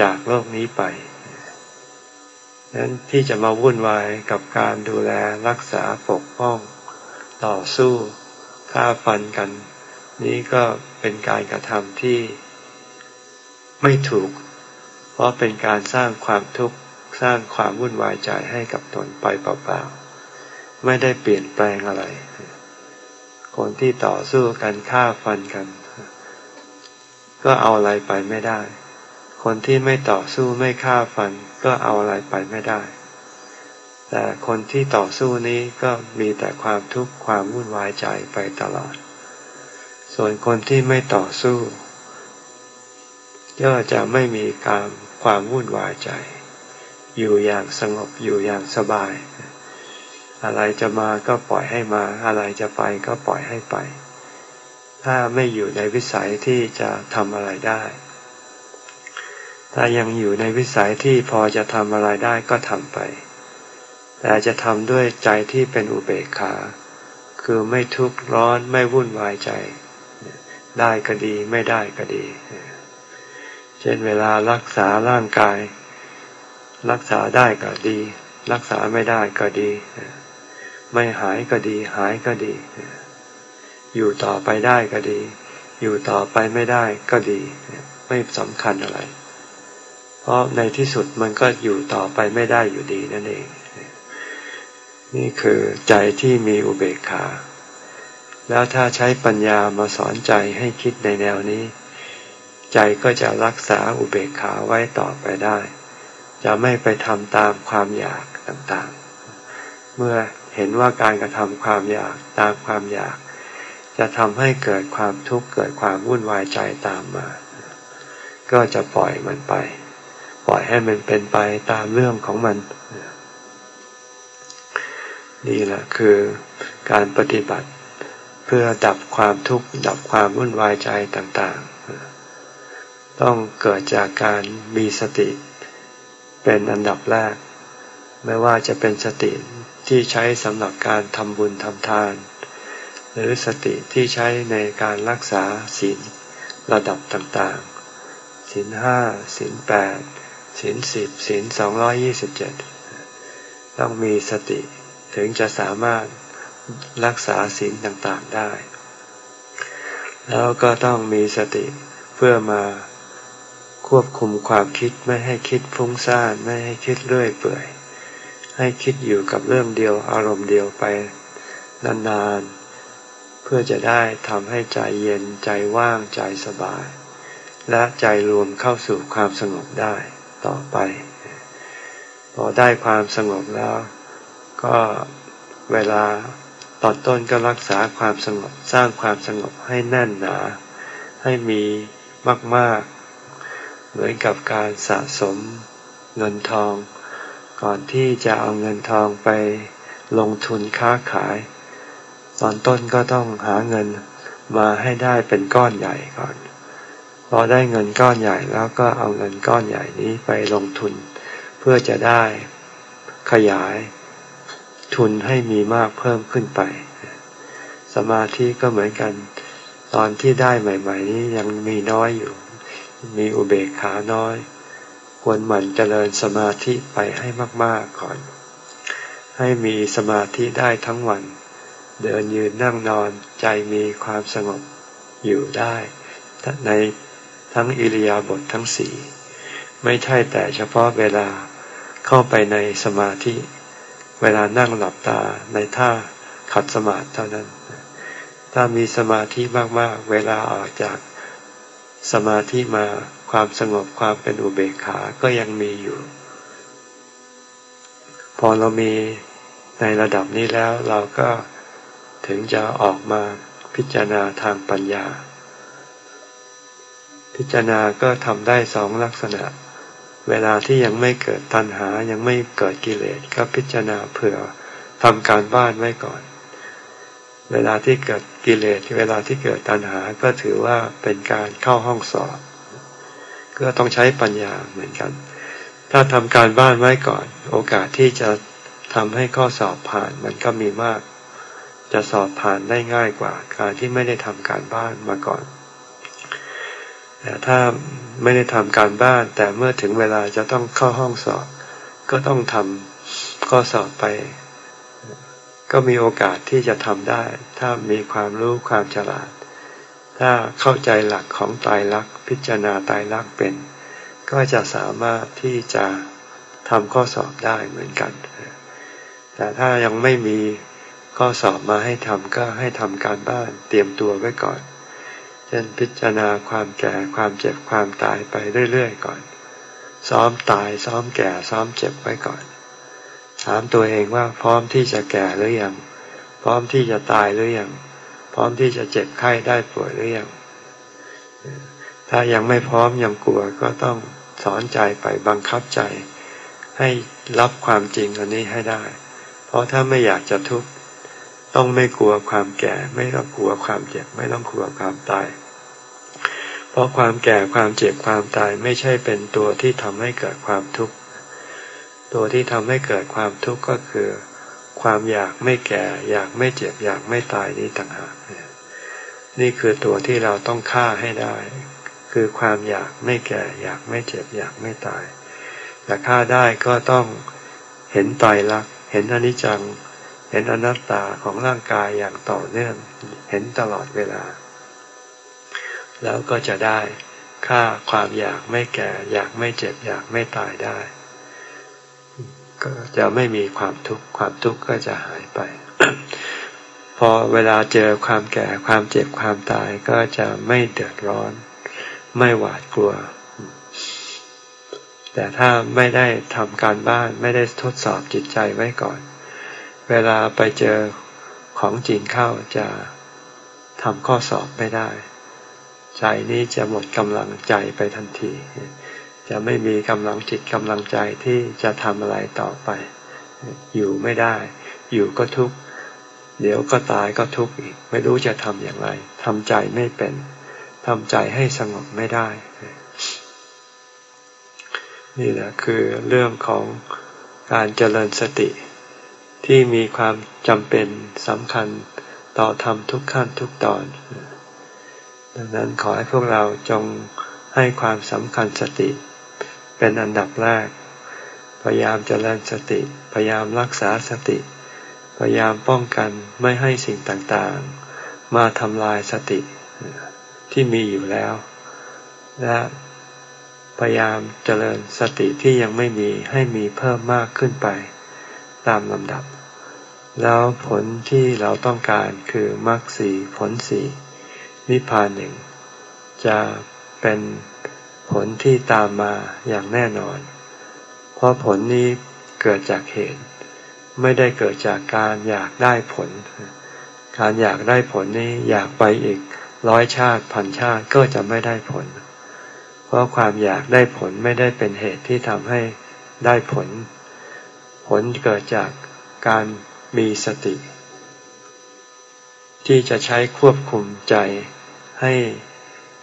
จากโลกนี้ไปนั้นที่จะมาวุ่นวายกับการดูแลรักษาปกป้อง ต่อสู้ฆ่าฟันกัน นี้ก็เป็นการกระทำที่ไม่ถูก เพราะเป็นการสร้างความทุกข์สร้างความวุ่นวายใจให้กับตนไปเปล่าๆ ไม่ได้เปลี่ยนแปลงอะไร คนที่ต่อสู้กันฆ่าฟันกัน ก็เอาอะไรไปไม่ได้ คนที่ไม่ต่อสู้ไม่ฆ่าฟัน ก็เอาอะไรไปไม่ได้ แต่คนที่ต่อสู้นี้ก็มีแต่ความทุกข์ความวุ่นวายใจไปตลอด ส่วนคนที่ไม่ต่อสู้ ก็จะไม่มีการความวุ่นวายใจ อยู่อย่างสงบอยู่อย่างสบาย อะไรจะมาก็ปล่อยให้มา อะไรจะไปก็ปล่อยให้ไป ถ้าไม่อยู่ในวิสัยที่จะทำอะไรได้ ถ้ายังอยู่ในวิสัยที่พอจะทำอะไรได้ก็ทำไป แต่จะทำด้วยใจที่เป็นอุเบกขาคือไม่ทุกข์ร้อนไม่วุ่นวายใจ ได้ก็ดีไม่ได้ก็ดี เช่นเวลารักษาร่างกาย รักษาได้ก็ดี รักษาไม่ได้ก็ดี ไม่หายก็ดี หายก็ดี อยู่ต่อไปได้ก็ดี อยู่ต่อไปไม่ได้ก็ดี ไม่สำคัญอะไร เพราะในที่สุดมันก็อยู่ต่อไปไม่ได้อยู่ดีนั่นเอง นี่คือใจที่มีอุเบกขา แล้วถ้าใช้ปัญญามาสอนใจให้คิดในแนวนี้ ใจก็จะรักษาอุเบกขาไว้ต่อไปได้ จะไม่ไปทำตามความอยากต่างๆ เมื่อเห็นว่าการกระทำความอยากตามความอยาก จะทำให้เกิดความทุกข์เกิดความวุ่นวายใจตามมา ก็จะปล่อยมันไป ปล่อยให้มันเป็นไปตามเรื่องของมันนี่แหละคือการปฏิบัติ พื่อดับความทุกข์ดับความวุ่นวายใจต่างๆ ต้องเกิดจากการมีสติ เป็นอันดับแรก ไม่ว่าจะเป็นสติที่ใช้สำหรับการทำบุญทำทาน หรือสติที่ใช้ในการรักษาศีลระดับต่างๆศีลห้าศีลแปดศีลสิบศีลสองร้อยี่สิบเจ็ดต้องมีสติถึงจะสามารถ รักษาศีลต่างๆได้ แล้วก็ต้องมีสติเพื่อมาควบคุมความคิดไม่ให้คิดฟุ้งซ่านไม่ให้คิดเรื่อยเปื่อย ให้คิดอยู่กับเรื่องเดียวอารมณ์เดียวไปนานๆ เพื่อจะได้ทำให้ใจเย็นใจว่างใจสบาย และใจรวมเข้าสู่ความสงบได้ต่อไป พอได้ความสงบแล้ว ก็เวลา ตอนต้นก็รักษาความสงบสร้างความสงบให้แน่นหนา ให้มีมากๆ เหมือนกับการสะสมเงินทอง ก่อนที่จะเอาเงินทองไปลงทุนค้าขาย ตอนต้นก็ต้องหาเงินมาให้ได้เป็นก้อนใหญ่ก่อน พอได้เงินก้อนใหญ่แล้วก็เอาเงินก้อนใหญ่นี้ไปลงทุน เพื่อจะได้ขยาย ทุนให้มีมากเพิ่มขึ้นไป สมาธิก็เหมือนกัน ตอนที่ได้ใหม่ ๆ นี้ยังมีน้อยอยู่ มีอุเบกขาน้อย ควรหมั่นเจริญสมาธิไปให้มาก ๆ ก่อน ให้มีสมาธิได้ทั้งวัน เดินยืนนั่งนอนใจมีความสงบอยู่ได้ในทั้งอิริยาบถททั้งสี่ไม่ใช่แต่เฉพาะเวลาเข้าไปในสมาธิ เวลานั่งหลับตาในท่าขัดสมาธิเท่านั้น ถ้ามีสมาธิมากๆ เวลาออกจากสมาธิมาความสงบความเป็นอุเบกขาก็ยังมีอยู่ พอเรามีในระดับนี้แล้วเราก็ถึงจะออกมาพิจารณาทางปัญญา พิจารณาก็ทำได้สองลักษณะ เวลาที่ยังไม่เกิดตัณหายังไม่เกิดกิเลสก็พิจารณาเผื่อทำการบ้านไว้ก่อน เวลาที่เกิดกิเลสเวลาที่เกิดตัณหาก็ถือว่าเป็นการเข้าห้องสอบ ก็ต้องใช้ปัญญาเหมือนกัน ถ้าทำการบ้านไว้ก่อน โอกาสที่จะทำให้ข้อสอบผ่านมันก็มีมาก จะสอบผ่านได้ง่ายกว่า การที่ไม่ได้ทำการบ้านมาก่อน แต่ถ้าไม่ได้ทำการบ้าน แต่เมื่อถึงเวลาจะต้องเข้าห้องสอบ ก็ต้องทำข้อสอบไป ก็มีโอกาสที่จะทำได้ ถ้ามีความรู้ความฉลาด ถ้าเข้าใจหลักของตายรักพิจารณาตายรักเป็น ก็จะสามารถที่จะทำข้อสอบได้เหมือนกัน แต่ถ้ายังไม่มีข้อสอบมาให้ทำก็ให้ทำการบ้านเตรียมตัวไว้ก่อน เช่นพิจารณาความแก่ความเจ็บความตายไปเรื่อยๆก่อน ซ้อมตายซ้อมแก่ซ้อมเจ็บไว้ก่อน ถามตัวเองว่าพร้อมที่จะแก่หรือยัง พร้อมที่จะตายหรือยัง พร้อมที่จะเจ็บไข้ได้ป่วยหรือยัง ถ้ายังไม่พร้อมยังกลัวก็ต้องสอนใจไปบังคับใจ ให้รับความจริงอันนี้ให้ได้ เพราะถ้าไม่อยากจะทุกข์ต้องไม่กลัวความแก่ ไม่ต้องกลัวความเจ็บ ไม่ต้องกลัวความตาย เพราะความแก่ความเจ็บความตายไม่ใช่เป็นตัวที่ทำให้เกิดความทุกข์ ตัวที่ทำให้เกิดความทุกข์ก็คือ ความอยากไม่แก่ อยากไม่เจ็บอยากไม่ตายนี้ต่างหากนี่คือตัวที่เราต้องฆ่าให้ได้ คือความอยากไม่แก่ อยากไม่เจ็บอยากไม่ตายแต่ฆ่าได้ก็ต้องเห็นตายรักเห็นอนิจจัง เห็นอนัตตาของร่างกายอย่างต่อเนื่อง เห็นตลอดเวลา แล้วก็จะได้ฆ่าความอยากไม่แก่ อยากไม่เจ็บ อยากไม่ตายได้ ก็จะไม่มีความทุกข์ความทุกข์ก็จะหายไป พอเวลาเจอความแก่ความเจ็บความตายก็จะไม่เดือดร้อน ไม่หวาดกลัว แต่ถ้าไม่ได้ทำการบ้านไม่ได้ทดสอบจิตใจไว้ก่อน เวลาไปเจอของจริงเข้าจะทำข้อสอบไม่ได้ ใจนี้จะหมดกำลังใจไปทันที จะไม่มีกำลังจิตกำลังใจที่จะทำอะไรต่อไป อยู่ไม่ได้ อยู่ก็ทุกข์เดี๋ยวก็ตายก็ทุกข์อีก ไม่รู้จะทำอย่างไรทำใจไม่เป็นทำใจให้สงบไม่ได้ นี่แหละคือเรื่องของการเจริญสติ ที่มีความจำเป็นสำคัญต่อธรรมทุกขั้นทุกตอน ดังนั้นขอให้พวกเราจงให้ความสำคัญสติ เป็นอันดับแรก พยายามเจริญสติ พยายามรักษาสติ พยายามป้องกันไม่ให้สิ่งต่างๆ มาทำลายสติที่มีอยู่แล้ว และพยายามเจริญสติที่ยังไม่มีให้มีเพิ่มมากขึ้นไป ตามลำดับ แล้วผลที่เราต้องการคือมรรคสีผลสี นิพพานหนึ่ง จะเป็นผลที่ตามมาอย่างแน่นอน เพราะผลนี้เกิดจากเหตุ ไม่ได้เกิดจากการอยากได้ผล การอยากได้ผลนี้อยากไปอีกร้อยชาติพันชาติก็จะไม่ได้ผล เพราะความอยากได้ผลไม่ได้เป็นเหตุที่ทำให้ได้ผล ผลเกิดจากการมีสติ ที่จะใช้ควบคุมใจ ให้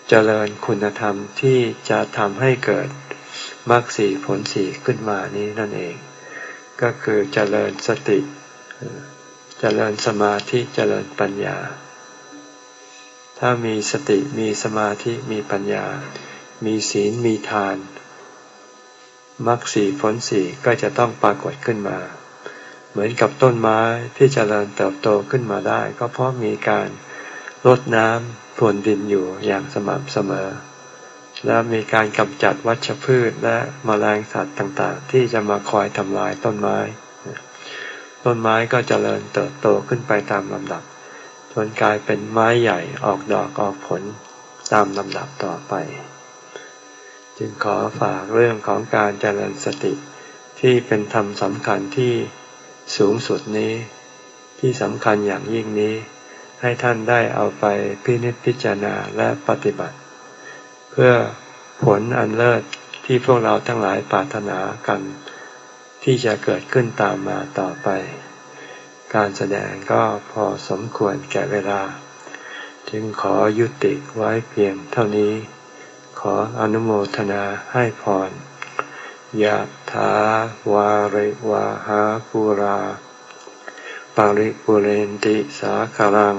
เจริญคุณธรรมที่จะทำให้เกิดมรรคสีผลสีขึ้นมานี้นั่นเอง ก็คือเจริญสติ เจริญสมาธิเจริญปัญญา ถ้ามีสติมีสมาธิมีปัญญา มีศีลมีทานมรรคสีผลสีก็จะต้องปรากฏขึ้นมา เหมือนกับต้นไม้ที่จเจริญเติบโตขึ้นมาได้ ก็เพราะมีการรดน้ำ พรวนดินอยู่อย่างสม่ำเสมอ และมีการกำจัดวัชพืชและมแมลงสัตว์ต่างๆ ที่จะมาคอยทำลายต้นไม้ ต้นไม้ก็จเจริญเติบโตขึ้นไปตามลำดับ จนกลายเป็นไม้ใหญ่ออกดอกออกผลตามลำดับต่อไป จึงขอฝากเรื่องของการเจริญสติที่เป็นธรรมสำคัญที่สูงสุดนี้ ที่สำคัญอย่างยิ่งนี้ ให้ท่านได้เอาไปพินิจพิจารณาและปฏิบัติ เพื่อผลอันเลิศที่พวกเราทั้งหลายปรารถนากัน ที่จะเกิดขึ้นตามมาต่อไป การแสดงก็พอสมควรแก่เวลา จึงขอยุติไว้เพียงเท่านี้ ขออนุโมทนาให้พรยะถาวาริวาหาปุรา ปาริปุเรนติสาคารัง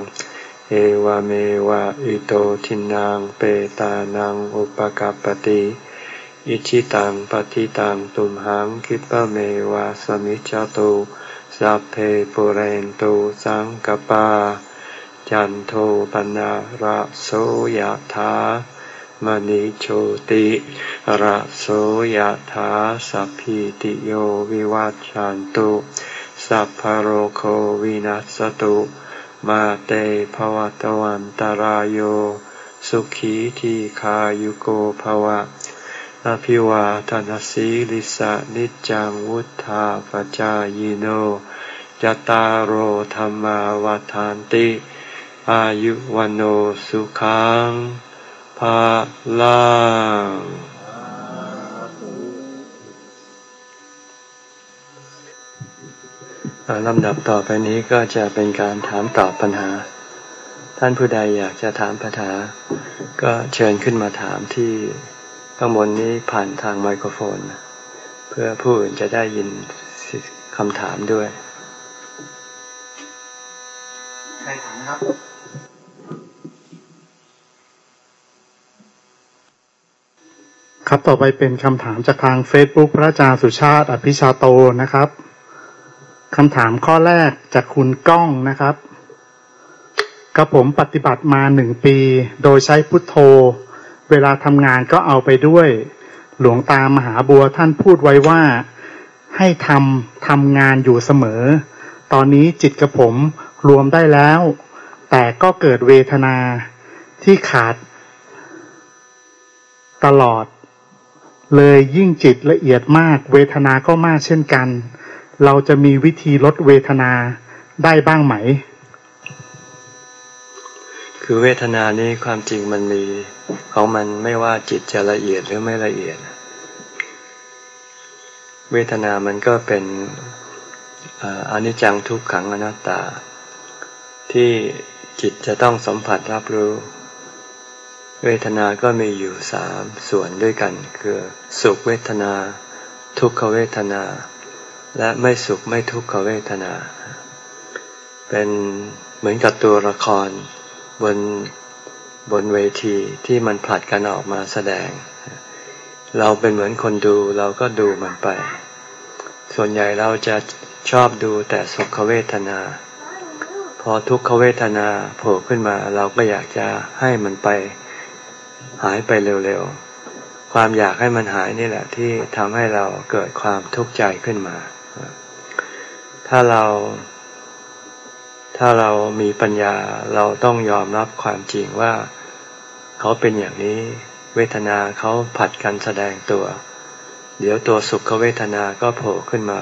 เอวเมวะอิโตทินังเปตานังอุปกัปติอิชิตังปฏิตังตุมหังคิปะเมวะสมิจจตุสัพเพปุเรนตุสังกปา จันโทปนะระโสยธามณิโชติระโสยธาสัพพิติโยวิวัจจันตุ สัพพโรโควินัสตุมาเตภวตวันตารโยสุขีทีขายุโกภวะอภิวาทนสีลิสะนิจังวุธาปจายโนจตารโหธรรมาวาทานติ อายุวันโอสุขังภาลัง ลำดับต่อไปนี้ก็จะเป็นการถามตอบปัญหา ท่านผู้ใดอยากจะถามปัญหา ก็เชิญขึ้นมาถามที่ข้างบนนี้ผ่านทางไมโครโฟน เพื่อผู้อื่นจะได้ยินคำถามด้วยใครถามครับครับต่อไปเป็นคำถามจากทาง Facebook พระอาจารย์สุชาติ อภิชาโตนะครับ คำถามข้อแรกจากคุณก้องนะครับกระผมปฏิบัติมาหนึ่งปี โดยใช้พุทโธ เวลาทำงานก็เอาไปด้วย หลวงตามหาบัวท่านพูดไว้ว่า ให้ทำทำงานอยู่เสมอ ตอนนี้จิตกระผมรวมได้แล้ว แต่ก็เกิดเวทนาที่ขาด ตลอด เลยยิ่งจิตละเอียดมาก เวทนาก็มากเช่นกัน เราจะมีวิธีลดเวทนาได้บ้างไหม คือเวทนานี้ความจริงมันมีของมันไม่ว่าจิตจะละเอียดหรือไม่ละเอียด เวทนามันก็เป็นอนิจจังทุกขังอนัตตา ที่จิตจะต้องสัมผัสรับรู้ เวทนาก็มีอยู่สามส่วนด้วยกัน คือสุขเวทนา ทุกขเวทนา และไม่สุขไม่ทุกขเวทนา เป็นเหมือนกับตัวละครบนบนเวทีที่มันผลัดกันออกมาแสดง เราเป็นเหมือนคนดูเราก็ดูมันไป ส่วนใหญ่เราจะชอบดูแต่สุขเวทนา พอทุกขเวทนาโผล่ขึ้นมาเราก็อยากจะให้มันไปหายไปเร็วๆ ความอยากให้มันหายนี่แหละที่ทำให้เราเกิดความทุกข์ใจขึ้นมา ถ้าเราถ้าเรามีปัญญาเราต้องยอมรับความจริงว่า เขาเป็นอย่างนี้ เวทนาเขาผัดกันแสดงตัว เดี๋ยวตัวสุขเวทนาก็โผล่ขึ้นมา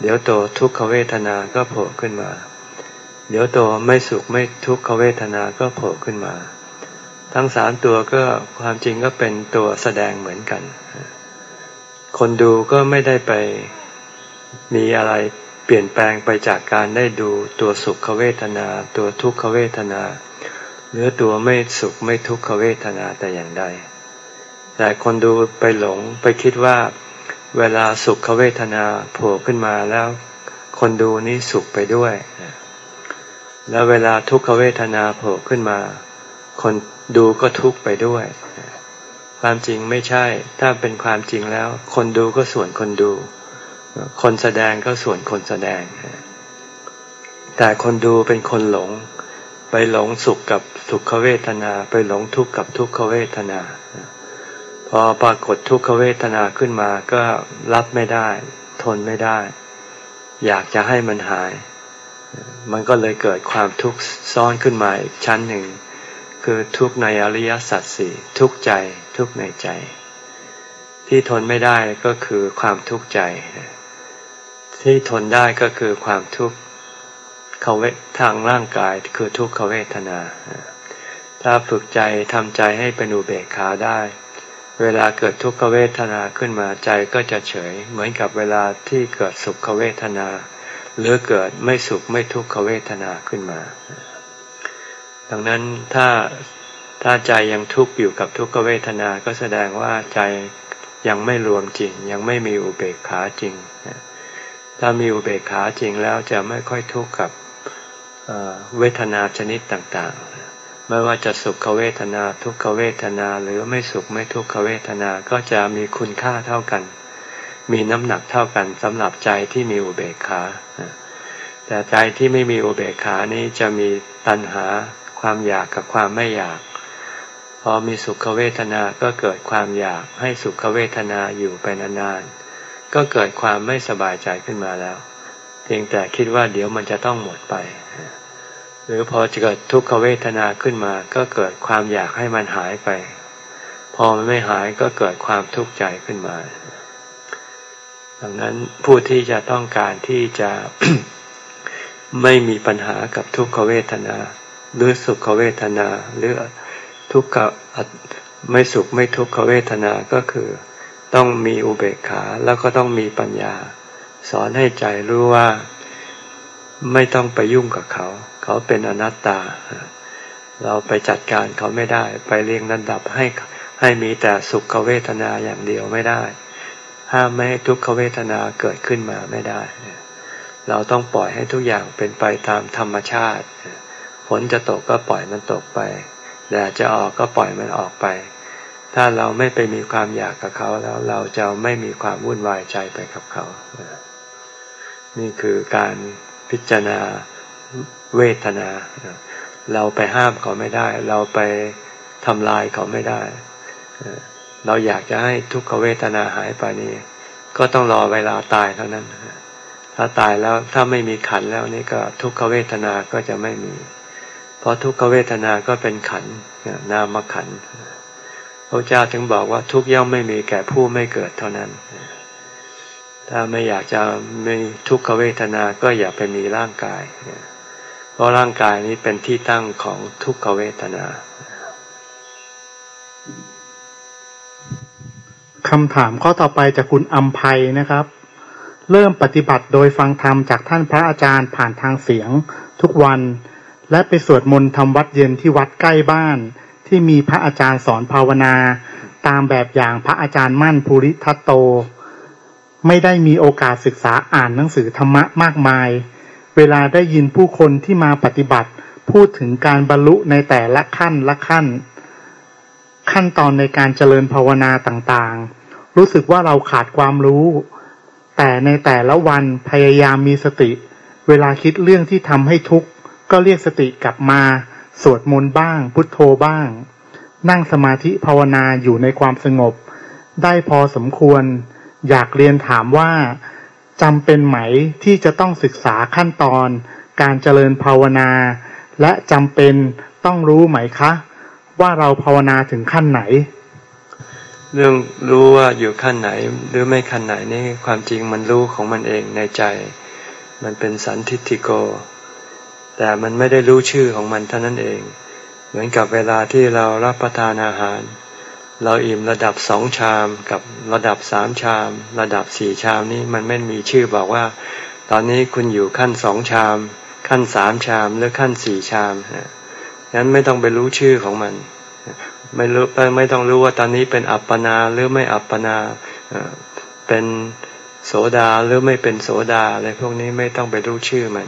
เดี๋ยวตัวทุกขเวทนาก็โผล่ขึ้นมา เดี๋ยวตัวไม่สุขไม่ทุกขเวทนาก็โผล่ขึ้นมา ทั้งสามตัวก็ความจริงก็เป็นตัวแสดงเหมือนกัน คนดูก็ไม่ได้ไปมีอะไร เปลี่ยนแปลงไปจากการได้ดูตัวสุขเวทนา ตัวทุกขเวทนา หรือตัวไม่สุขไม่ทุกขเวทนาแต่อย่างใด แต่คนดูไปหลงไปคิดว่า เวลาสุขเวทนาโผล่ขึ้นมาแล้ว คนดูนี่สุขไปด้วย แล้วเวลาทุกขเวทนาโผล่ขึ้นมา คนดูก็ทุกข์ไปด้วย ความจริงไม่ใช่ ถ้าเป็นความจริงแล้ว คนดูก็ส่วนคนดู คนแสดงก็ส่วนคนแสดง แต่คนดูเป็นคนหลง ไปหลงสุขกับสุขเวทนา ไปหลงทุกข์กับทุกขเวทนา พอปรากฏทุกขเวทนาขึ้นมาก็รับไม่ได้ ทนไม่ได้ อยากจะให้มันหาย มันก็เลยเกิดความทุกข์ซ้อนขึ้นมาอีกชั้นหนึ่ง คือทุกข์ในอริยสัจสี่ทุกข์ใจทุกข์ในใจ ที่ทนไม่ได้ก็คือความทุกข์ใจ ที่ทนได้ก็คือความทุกข์เขาเวทางร่างกายคือทุกขเวทนา ถ้าฝึกใจทำใจให้เป็นอุเบกขาได้ เวลาเกิดทุกขเวทนาขึ้นมาใจก็จะเฉย เหมือนกับเวลาที่เกิดสุขเวทนา หรือเกิดไม่สุขไม่ทุกขเวทนาขึ้นมา ดังนั้นถ้าถ้าใจยังทุกข์อยู่กับทุกขเวทนาก็แสดงว่าใจยังไม่รวมจริง ยังไม่มีอุเบกขาจริง ถ้ามีอุเบกขาจริงแล้วจะไม่ค่อยทุกข์กับเวทนาชนิดต่างๆ ไม่ว่าจะสุขเวทนาทุกขเวทนาหรือไม่สุขไม่ทุกขเวทนาก็จะมีคุณค่าเท่ากัน มีน้ำหนักเท่ากันสำหรับใจที่มีอุเบกขาแต่ใจที่ไม่มีอุเบกขานี้จะมีตัณหาความอยากกับความไม่อยาก พอมีสุขเวทนาก็เกิดความอยากให้สุขเวทนาอยู่ไปนานๆ ก็เกิดความไม่สบายใจขึ้นมาแล้ว เพียงแต่คิดว่าเดี๋ยวมันจะต้องหมดไป หรือพอจะเกิดทุกขเวทนาขึ้นมา ก็เกิดความอยากให้มันหายไป พอมันไม่หายก็เกิดความทุกข์ใจขึ้นมา ดังนั้นผู้ที่จะต้องการที่จะไม่มีปัญหากับทุกขเวทนา หรือสุขเวทนาหรือทุกขไม่สุขไม่ทุกขเวทนาก็คือ ต้องมีอุเบกขาแล้วก็ต้องมีปัญญา สอนให้ใจรู้ว่า ไม่ต้องไปยุ่งกับเขา เขาเป็นอนัตตา เราไปจัดการเขาไม่ได้ ไปเรียงระดับให้ให้มีแต่สุขเวทนาอย่างเดียวไม่ได้ ห้ามไม่ให้ทุกขเวทนาเกิดขึ้นมาไม่ได้ เราต้องปล่อยให้ทุกอย่างเป็นไปตามธรรมชาติ ฝนจะตกก็ปล่อยมันตกไปแดดจะออกก็ปล่อยมันออกไป ถ้าเราไม่ไปมีความอยากกับเขาแล้วเราจะไม่มีความวุ่นวายใจไปกับเขา นี่คือการพิจารณาเวทนา เราไปห้ามเขาไม่ได้ เราไปทำลายเขาไม่ได้ เราอยากจะให้ทุกขเวทนาหายไปนี่ก็ต้องรอเวลาตายเท่านั้น ถ้าตายแล้วถ้าไม่มีขันแล้วนี่ก็ทุกขเวทนาก็จะไม่มี เพราะทุกขเวทนาก็เป็นขันนามขัน พระเจ้าถึงบอกว่าทุกย่อมไม่มีแก่ผู้ไม่เกิดเท่านั้น ถ้าไม่อยากจะมีทุกขเวทนา ก็อย่าไปมีร่างกาย เพราะร่างกายนี้เป็นที่ตั้งของทุกขเวทนาคำถามข้อต่อไปจากคุณอัมภัยนะครับ เริ่มปฏิบัติโดยฟังธรรมจากท่านพระอาจารย์ผ่านทางเสียงทุกวัน และไปสวดมนต์ทำวัดเย็นที่วัดใกล้บ้าน ที่มีพระอาจารย์สอนภาวนา ตามแบบอย่างพระอาจารย์มั่นภูริทัตโต ไม่ได้มีโอกาสศึกษาอ่านหนังสือธรรมะมากมาย เวลาได้ยินผู้คนที่มาปฏิบัติ พูดถึงการบรรลุในแต่ละขั้นละขั้น ขั้นตอนในการเจริญภาวนาต่างๆ รู้สึกว่าเราขาดความรู้ แต่ในแต่ละวันพยายามมีสติ เวลาคิดเรื่องที่ทำให้ทุกข์ก็เรียกสติกลับมา สวดมนต์บ้าง พุทโธบ้าง นั่งสมาธิภาวนาอยู่ในความสงบ ได้พอสมควร อยากเรียนถามว่าจำเป็นไหมที่จะต้องศึกษาขั้นตอน การเจริญภาวนา และจำเป็นต้องรู้ไหมคะ ว่าเราภาวนาถึงขั้นไหน เรื่องรู้ว่าอยู่ขั้นไหนหรือไม่ขั้นไหนนี่ความจริงมันรู้ของมันเองในใจ มันเป็นสันทิฏฐิโก แต่มันไม่ได้รู้ชื่อของมันเท่านั้นเอง เหมือนกับเวลาที่เรารับประทานอาหาร เราอิ่มระดับสองชามกับระดับสามชาม ระดับสี่ชามนี้มันไม่มีชื่อบอกว่า ตอนนี้คุณอยู่ขั้นสองชาม ขั้นสามชามหรือขั้นสี่ชามงั้นไม่ต้องไปรู้ชื่อของมัน ไม่รู้ไม่ต้องรู้ว่าตอนนี้เป็นอัปปนาหรือไม่อัปปนาเป็นโสดาหรือไม่เป็นโสดาอะไรพวกนี้ไม่ต้องไปรู้ชื่อมัน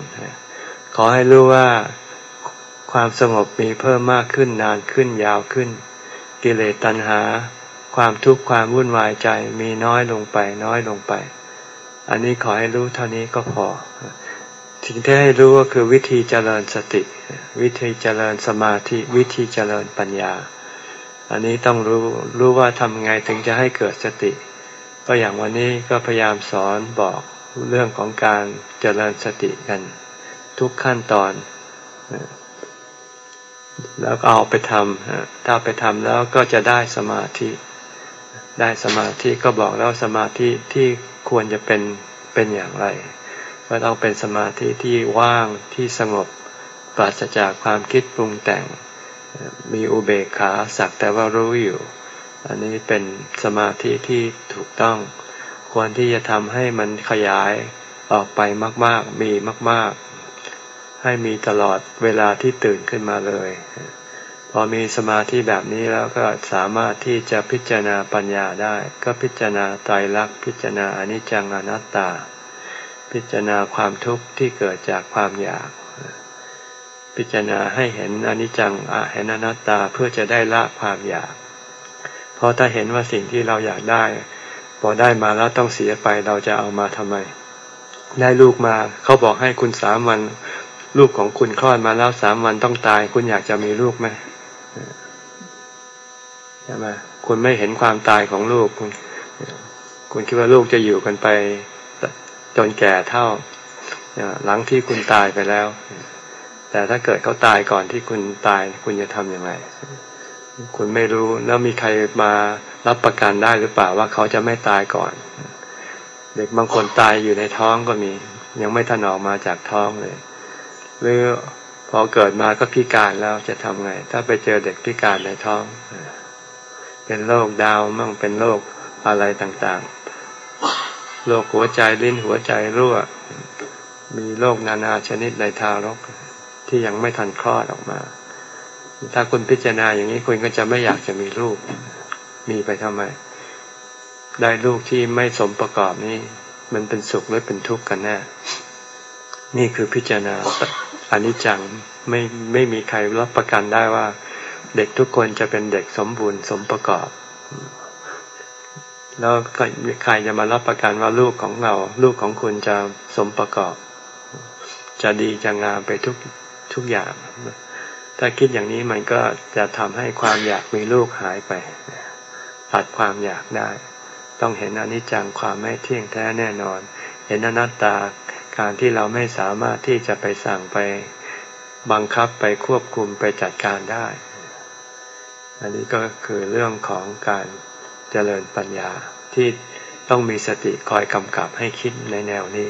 อให้รู้ว่าความสงบมีเพิ่มมากขึ้นนานขึ้นยาวขึ้น กิเลสตัณหา ความทุกข์ความวุ่นวายใจมีน้อยลงไปน้อยลงไป อันนี้ขอให้รู้เท่านี้ก็พอสิ่งที่ให้รู้ก็คือวิธีเจริญสติ วิธีเจริญสมาธิวิธีเจริญปัญญา อันนี้ต้องรู้รู้ว่าทำไงถึงจะให้เกิดสติ ก็อย่างวันนี้ก็พยายามสอนบอกเรื่องของการเจริญสติกัน ทุกขั้นตอน แล้วก็เอาไปทำถ้าไปทำแล้วก็จะได้สมาธิ ได้สมาธิก็บอกแล้วสมาธิที่ควรจะเป็นเป็นอย่างไร ก็ต้องเป็นสมาธิที่ว่างที่สงบปราศจากความคิดปรุงแต่ง มีอุเบกขาสักแต่ว่ารู้อยู่ อันนี้เป็นสมาธิที่ถูกต้อง ควรที่จะทำให้มันขยายออกไปมาก ๆ มีมากๆ ให้มีตลอดเวลาที่ตื่นขึ้นมาเลย พอมีสมาธิแบบนี้แล้วก็สามารถที่จะพิจารณาปัญญาได้ ก็พิจารณาไตรลักษณ์พิจารณาอนิจจังอนัตตา พิจารณาความทุกข์ที่เกิดจากความอยาก พิจารณาให้เห็นอนิจจังเห็นอนัตตาเพื่อจะได้ละความอยากเพราะถ้าเห็นว่าสิ่งที่เราอยากได้ พอได้มาแล้วต้องเสียไปเราจะเอามาทำไม ได้ลูกมาเขาบอกให้คุณสามวัน ลูกของคุณคลอดมาแล้วสามวันต้องตาย คุณอยากจะมีลูกไหมใช่ไหมคุณไม่เห็นความตายของลูก คุณ คุณคิดว่าลูกจะอยู่กันไปจนแก่เท่าหลังที่คุณตายไปแล้ว แต่ถ้าเกิดเขาตายก่อนที่คุณตาย คุณจะทำยังไง คุณไม่รู้แล้วมีใครมารับประกันได้หรือเปล่าว่าเขาจะไม่ตายก่อน เด็กบางคนตายอยู่ในท้องก็มี ยังไม่ทันออกมาจากท้องเลย หรือพอเกิดมาก็พิการแล้วจะทำไง ถ้าไปเจอเด็กพิการในท้อง เป็นโรคดาวมั่งเป็นโรคอะไรต่างๆโรคหัวใจลิ้นหัวใจรั่ว มีโรคนานาชนิดในทารกที่ยังไม่ทันคลอดออกมา ถ้าคุณพิจารณาอย่างนี้คุณก็จะไม่อยากจะมีลูก มีไปทำไม ได้ลูกที่ไม่สมประกอบนี้ มันเป็นสุขหรือเป็นทุกข์กันแน่ นี่คือพิจารณา อนิจจังไม่ไม่มีใครรับประกันได้ว่า เด็กทุกคนจะเป็นเด็กสมบูรณ์สมประกอบ แล้วใครจะมารับประกันว่าลูกของเรา ลูกของคุณจะสมประกอบ จะดีจะงามไปทุกทุกอย่าง ถ้าคิดอย่างนี้มันก็จะทำให้ความอยากมีลูกหายไป ตัดความอยากได้ ต้องเห็นอนิจจังความไม่เที่ยงแท้แน่นอน เห็นอนัตตา การที่เราไม่สามารถที่จะไปสั่งไปบังคับไปควบคุมไปจัดการได้ อันนี้ก็คือเรื่องของการเจริญปัญญาที่ต้องมีสติคอยกำกับให้คิดในแนวนี้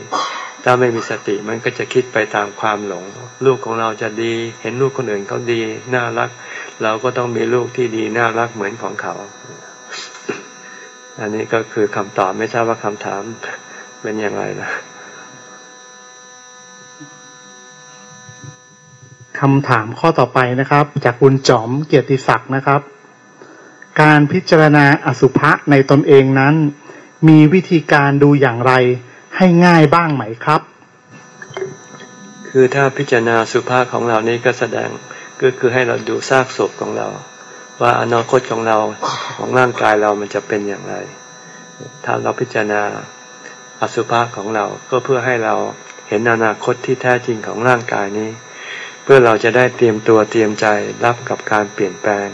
ถ้าไม่มีสติมันก็จะคิดไปตามความหลง ลูกของเราจะดี เห็นลูกคนอื่นเขาดี น่ารัก เราก็ต้องมีลูกที่ดีน่ารักเหมือนของเขา อันนี้ก็คือคำตอบไม่ทราบว่าคำถามเป็นอย่างไรนะ คำถามข้อต่อไปนะครับ จากคุณจอมเกียรติศักดิ์นะครับ การพิจารณาอสุภะในตนเองนั้น มีวิธีการดูอย่างไรให้ง่ายบ้างไหมครับ คือถ้าพิจารณาสุภาพของเรานี่ก็แสดงก็คือให้เราดูซากศพของเรา ว่าอนาคตของเราของร่างกายเรามันจะเป็นอย่างไร ถ้าเราพิจารณาอสุภะของเราก็เพื่อให้เราเห็นอนาคตที่แท้จริงของร่างกายนี้ พื่อเราจะได้เตรียมตัวเตรียมใจรับกับการเปลี่ยนแปลง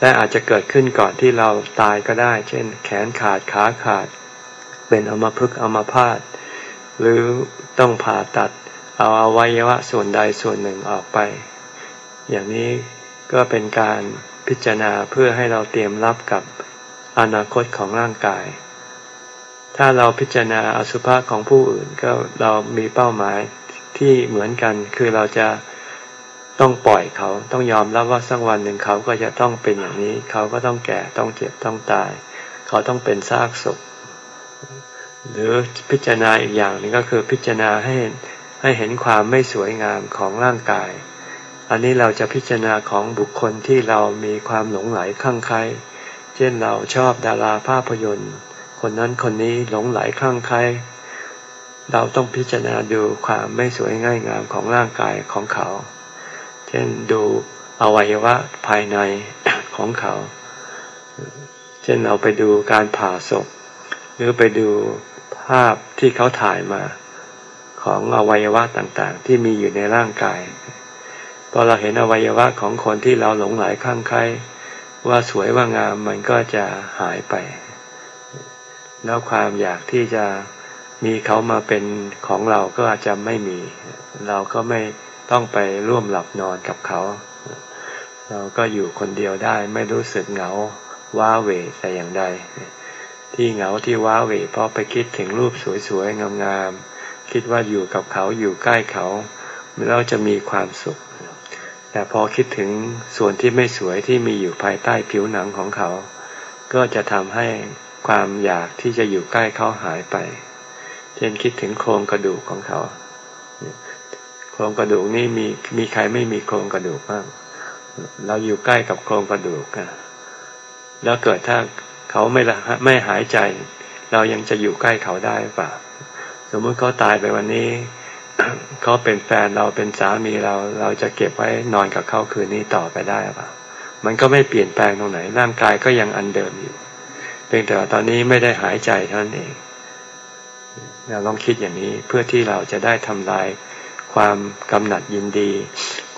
และอาจจะเกิดขึ้นก่อนที่เราตายก็ได้ เช่น แขนขาดขาขาด เป็นอมพึกอมพาตหรือต้องผ่าตัด เอาอวัยวะส่วนใดส่วนหนึ่งออกไป อย่างนี้ก็เป็นการพิจารณาเพื่อให้เราเตรียมรับกับอนาคตของร่างกาย ถ้าเราพิจารณาอสุภะของผู้อื่นก็เรามีเป้าหมาย ที่เหมือนกัน คือเราจะต้องปล่อยเขา ต้องยอมรับว่าสักวันหนึ่งเขาก็จะต้องเป็นอย่างนี้ เขาก็ต้องแก่ต้องเจ็บต้องตาย เขาต้องเป็นซากศพหรือพิจารณาอีกอย่างนึงก็คือพิจารณาให้ให้เห็นความไม่สวยงามของร่างกาย อันนี้เราจะพิจารณาของบุคคลที่เรามีความหลงไหลคลั่งไคล้เช่นเราชอบดาราภาพยนตร์ คนนั้นคนนี้หลงไหลคลั่งไคล้ เราต้องพิจารณาดูความไม่สวยง่ายงามของร่างกายของเขา เช่นดูอวัยวะภายในของเขา เช่นเราไปดูการผ่าศพ หรือไปดูภาพที่เขาถ่ายมาของอวัยวะต่างๆ ที่มีอยู่ในร่างกาย พอเราเห็นอวัยวะของคนที่เราหลงไหลคลั่งไคล้ว่าสวยว่างามมันก็จะหายไป แล้วความอยากที่จะ มีเขามาเป็นของเราก็อาจจะไม่มี เราก็ไม่ต้องไปร่วมหลับนอนกับเขา เราก็อยู่คนเดียวได้ไม่รู้สึกเหงาว้าเหวแต่อย่างใด ที่เหงาที่ว้าเหวเพราะไปคิดถึงรูปสวยๆงามๆคิดว่าอยู่กับเขาอยู่ใกล้เขาเราจะมีความสุข แต่พอคิดถึงส่วนที่ไม่สวยที่มีอยู่ภายใต้ผิวหนังของเขา ก็จะทำให้ความอยากที่จะอยู่ใกล้เขาหายไป เช่นคิดถึงโครงกระดูกของเขา โครงกระดูกนี่มีมีใครไม่มีโครงกระดูกบ้าง เราอยู่ใกล้กับโครงกระดูกอะแล้วเกิดถ้าเขาไม่ละไม่หายใจ เรายังจะอยู่ใกล้เขาได้ป่ะสมมติเขาตายไปวันนี้เขาเป็นแฟนเราเป็นสามีเรา เราจะเก็บไว้นอนกับเขาคืนนี้ต่อไปได้ป่ะมันก็ไม่เปลี่ยนแปลงตรงไหนร่างกายก็ยังอันเดิมอยู่ เพียงแต่ตอนนี้ไม่ได้หายใจเท่านั้นเอง เราลองคิดอย่างนี้เพื่อที่เราจะได้ทำลายความกำหนัดยินดี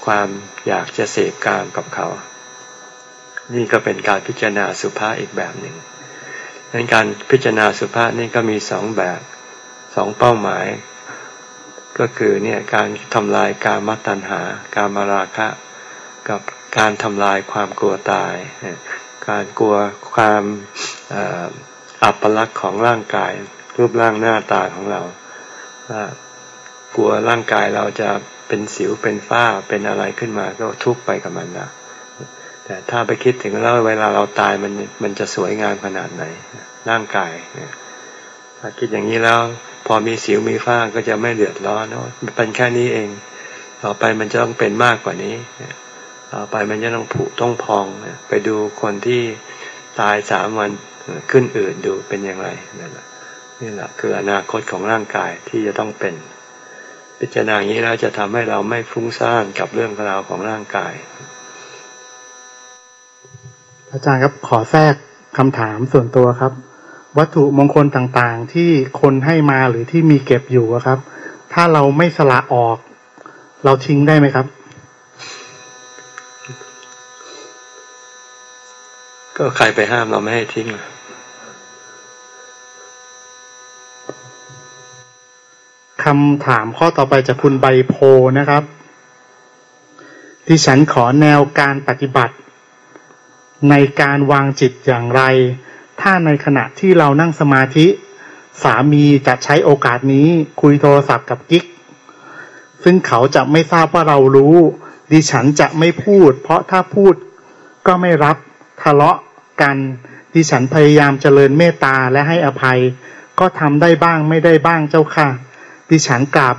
ความอยากจะเสพกามกับเขา นี่ก็เป็นการพิจารณาสุภาษอีกแบบหนึ่งดังการพิจารณาสุภาษนี่ก็มีสองแบบสองเป้าหมาย ก็คือเนี่ยการทำลายการมัตัญหา การมาราคะ กับการทำลายความกลัวตาย การกลัวความอัปลักษณ์ของร่างกาย รูปร่างหน้าตาของเรากลัวร่างกายเราจะเป็นสิวเป็นฝ้าเป็นอะไรขึ้นมาก็ทุกข์ไปกับมันนะแต่ถ้าไปคิดถึงแล้วเวลาเราตายมันมันจะสวยงามขนาดไหน ร่างกายถ้าคิดอย่างนี้แล้ว พอมีสิวมีฝ้าก็จะไม่เดือดร้อนเนาะเป็นแค่นี้เอง ต่อไปมันจะต้องเป็นมากกว่านี้ต่อไปมันจะต้องผุต้องพองไปดูคนที่ตายสามวันขึ้นอื่นดูเป็นอย่างไรนั่นแหละ นี่แหละคืออนาคตของร่างกายที่จะต้องเป็น พิจารณาอย่างนี้แล้วจะทำให้เราไม่ฟุ้งซ่านกับเรื่องราวของร่างกาย อาจารย์ครับขอแทรกคำถามส่วนตัวครับ วัตถุมงคลต่างๆ ที่คนให้มาหรือที่มีเก็บอยู่ครับ ถ้าเราไม่สละออก เราทิ้งได้ไหมครับก็ใครไปห้ามเราไม่ให้ทิ้ง คำถามข้อต่อไปจากคุณใบโพนะครับ ที่ฉันขอแนวการปฏิบัติ ในการวางจิตอย่างไร ถ้าในขณะที่เรานั่งสมาธิ สามีจะใช้โอกาสนี้คุยโทรศัพท์กับกิ๊ก ซึ่งเขาจะไม่ทราบว่าเรารู้ ดิฉันจะไม่พูด เพราะถ้าพูดก็ไม่รับทะเลาะกันดิฉันพยายามเจริญเมตตาและให้อภัย ก็ทำได้บ้างไม่ได้บ้างเจ้าค่ะ ดิฉันกราบ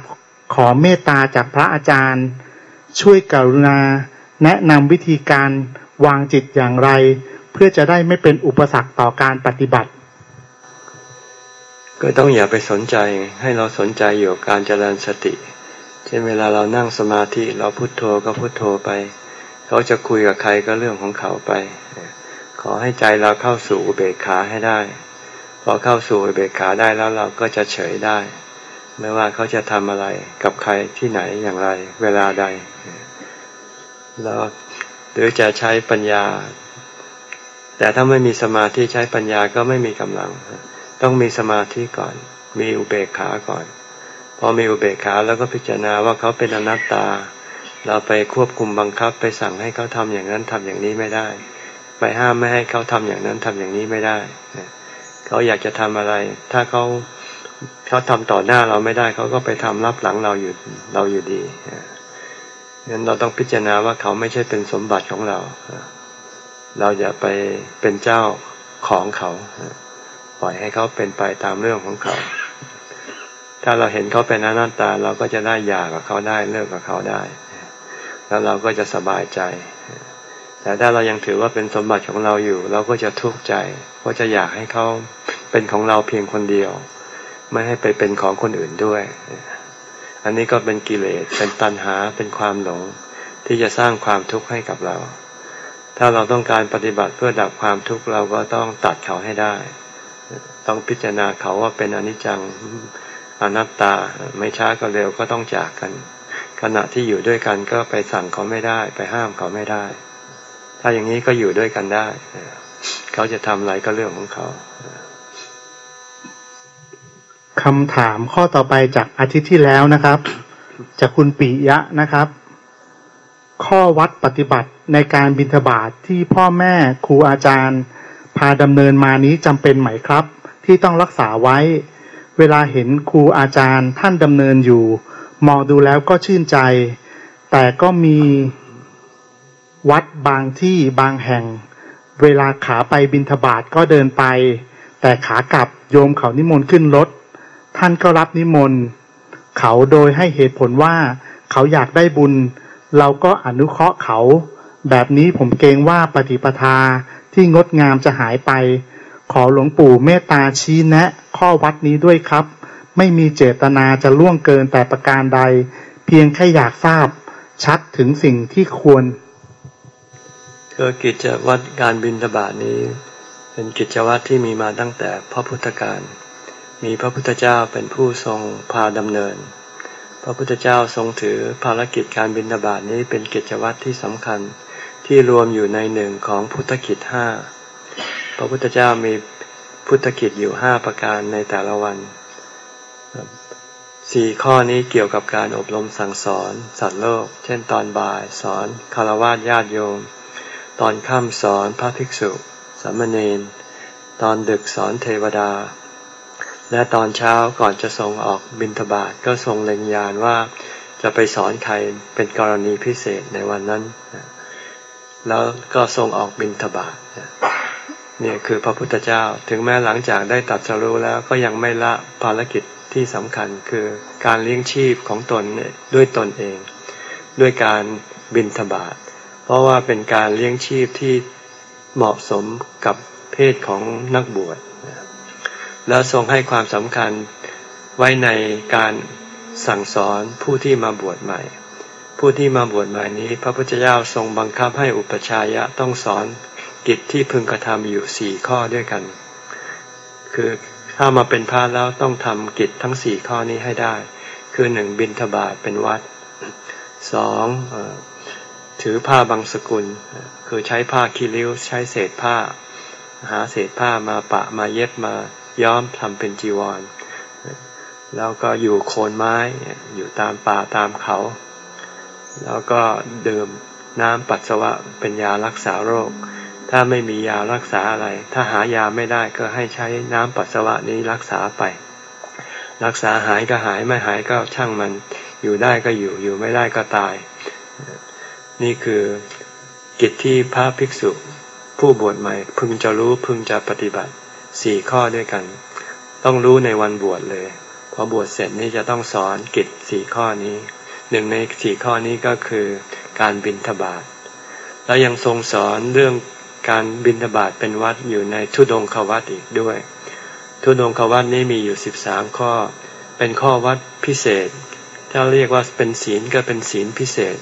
ขอเมตตาจากพระอาจารย์ ช่วยกรุณา แนะนำวิธีการวางจิตอย่างไร เพื่อจะได้ไม่เป็นอุปสรรคต่อการปฏิบัติ ก็ต้องอย่าไปสนใจให้เราสนใจอยู่การเจริญสติ เช่นเวลาเรานั่งสมาธิเราพุโทโธก็พุโทโธไป เขาจะคุยกับใครก็เรื่องของเขาไป ขอให้ใจเราเข้าสู่อุเบกขาให้ได้ พอเข้าสู่อุเบกขาได้แล้วเราก็จะเฉยได้ ไม่ว่าเขาจะทำอะไรกับใครที่ไหนอย่างไร เวลาใด แล้วหรือจะใช้ปัญญา แต่ถ้าไม่มีสมาธิใช้ปัญญาก็ไม่มีกำลัง ต้องมีสมาธิก่อน มีอุเบกขาก่อน พอมีอุเบกขาแล้วก็พิจารณาว่าเขาเป็นอนัตตา เราไปควบคุมบังคับไปสั่งให้เขาทำอย่างนั้นทำอย่างนี้ไม่ได้ ไปห้ามไม่ให้เขาทำอย่างนั้นทำอย่างนี้ไม่ได้ เขาอยากจะทำอะไร ถ้าเขา เขาทำต่อหน้าเราไม่ได้เขาก็ไปทำรับหลังเราอยู่เราอยู่ดีงั้นเราต้องพิจารณาว่าเขาไม่ใช่เป็นสมบัติของเรา เราอย่าไปเป็นเจ้าของเขาปล่อยให้เขาเป็นไปตามเรื่องของเขา ถ้าเราเห็นเขาเป็นอนัตตา เราก็จะได้หยากับเขาได้เลิกกับเขาได้ แล้วเราก็จะสบายใจ แต่ถ้าเรายังถือว่าเป็นสมบัติของเราอยู่ เราก็จะทุกข์ใจ เพราะจะอยากให้เขาเป็นของเราเพียงคนเดียว ไม่ให้ไปเป็นของคนอื่นด้วย อันนี้ก็เป็นกิเลส เป็นตัณหา เป็นความหลง ที่จะสร้างความทุกข์ให้กับเรา ถ้าเราต้องการปฏิบัติเพื่อดับความทุกข์เราก็ต้องตัดเขาให้ได้ ต้องพิจารณาเขาว่าเป็นอนิจจัง อนัตตา ไม่ช้าก็เร็วก็ต้องจากกัน ขณะที่อยู่ด้วยกันก็ไปสั่งเขาไม่ได้ ไปห้ามเขาไม่ได้ ถ้าอย่างนี้ก็อยู่ด้วยกันได้ เขาจะทำอะไรก็เรื่องของเขา คำถามข้อต่อไปจากอาทิตย์ที่แล้วนะครับ จากคุณปิยะนะครับ ข้อวัดปฏิบัติในการบิณฑบาตทที่พ่อแม่ครูอาจารย์ พาดำเนินมานี้จำเป็นไหมครับ ที่ต้องรักษาไว้ เวลาเห็นครูอาจารย์ท่านดำเนินอยู่ มองดูแล้วก็ชื่นใจ แต่ก็มีวัดบางที่บางแห่ง เวลาขาไปบินทบาทก็เดินไป แต่ขากลับโยมเขานิมนต์ขึ้นรถ ท่านก็รับนิมนต์เขาโดยให้เหตุผลว่าเขาอยากได้บุญ เราก็อนุเคราะห์เขา แบบนี้ผมเกรงว่าปฏิปทาที่งดงามจะหายไป ขอหลวงปู่เมตตาชี้แนะ ข้อวัดนี้ด้วยครับ ไม่มีเจตนาจะล่วงเกินแต่ประการใด เพียงแค่อยากทราบ ชัดถึงสิ่งที่ควรคือกิจวัตรการบินทบาทนี้ เป็นกิจวัตรที่มีมาตั้งแต่พระพุทธการ มีพระพุทธเจ้าเป็นผู้ทรงพาดำเนิน พระพุทธเจ้าทรงถือภารกิจการบินทบาทนี้เป็นกิจวัตรที่สำคัญที่รวมอยู่ในหนึ่งของพุทธกิจห้า พระพุทธเจ้ามีพุทธกิจอยู่ห้าประการในแต่ละวัน สี่ข้อนี้เกี่ยวกับการอบรมสั่งสอน สัตว์โลก เช่นตอนบ่ายสอนคารวะญาติโยม ตอนค่ำสอนพระภิกษุสามเณร ตอนดึกสอนเทวดา และตอนเช้าก่อนจะส่งออกบิณฑบาตก็ทรงเล็งยานว่าจะไปสอนใครเป็นกรณีพิเศษในวันนั้น แล้วก็ทรงออกบิณฑบาตเนี่ยคือพระพุทธเจ้า ถึงแม้หลังจากได้ตัดสรู้แล้วก็ยังไม่ละภารกิจที่สำคัญคือการเลี้ยงชีพของตนด้วยตนเอง ด้วยการบินทบาทเพราะว่าเป็นการเลี้ยงชีพที่เหมาะสมกับเพศของนักบวช แล้วทรงให้ความสำคัญไว้ในการสั่งสอนผู้ที่มาบวชใหม่ ผู้ที่มาบวชใหม่นี้ พระพุทธเจ้าทรงบังคับให้อุปชายะต้องสอนกิจที่พึงกระทำอยู่สี่ข้อด้วยกัน คือถ้ามาเป็นพระแล้วต้องทำกิจทั้งสี่ข้อนี้ให้ได้ คือหนึ่งบินทบาทเป็นวัดสองถือผ้าบางสกุล คือใช้ผ้าคีริ้วใช้เศษผ้า หาเศษผ้ามาปะมาเย็บมา ย้อมทำเป็นจีวร แล้วก็อยู่โคนไม้ อยู่ตามป่าตามเขา แล้วก็ดื่มน้ำปัสสาวะเป็นยารักษาโรค ถ้าไม่มียารักษาอะไร ถ้าหายาไม่ได้ก็ให้ใช้น้ำปัสสาวะนี้รักษาไป รักษาหายก็หายไม่หายก็ช่างมัน อยู่ได้ก็อยู่อยู่ไม่ได้ก็ตาย นี่คือกิจที่พระภิกษุผู้บวชใหม่พึงจะรู้พึงจะปฏิบัติ สี่ข้อด้วยกัน ต้องรู้ในวันบวชเลยพอบวชเสร็จนี่จะต้องสอนกิจสี่ข้อนี้หนึ่งในสี่ข้อนี้ก็คือการบินทบาทแล้วยังทรงสอนเรื่องการบินทบาทเป็นวัดอยู่ในทุดงควัดอีกด้วย ทุดงควัดนี้มีอยู่สิบสามข้อ เป็นข้อวัดพิเศษ ถ้าเรียกว่าเป็นศีลก็เป็นศีลพิเศษ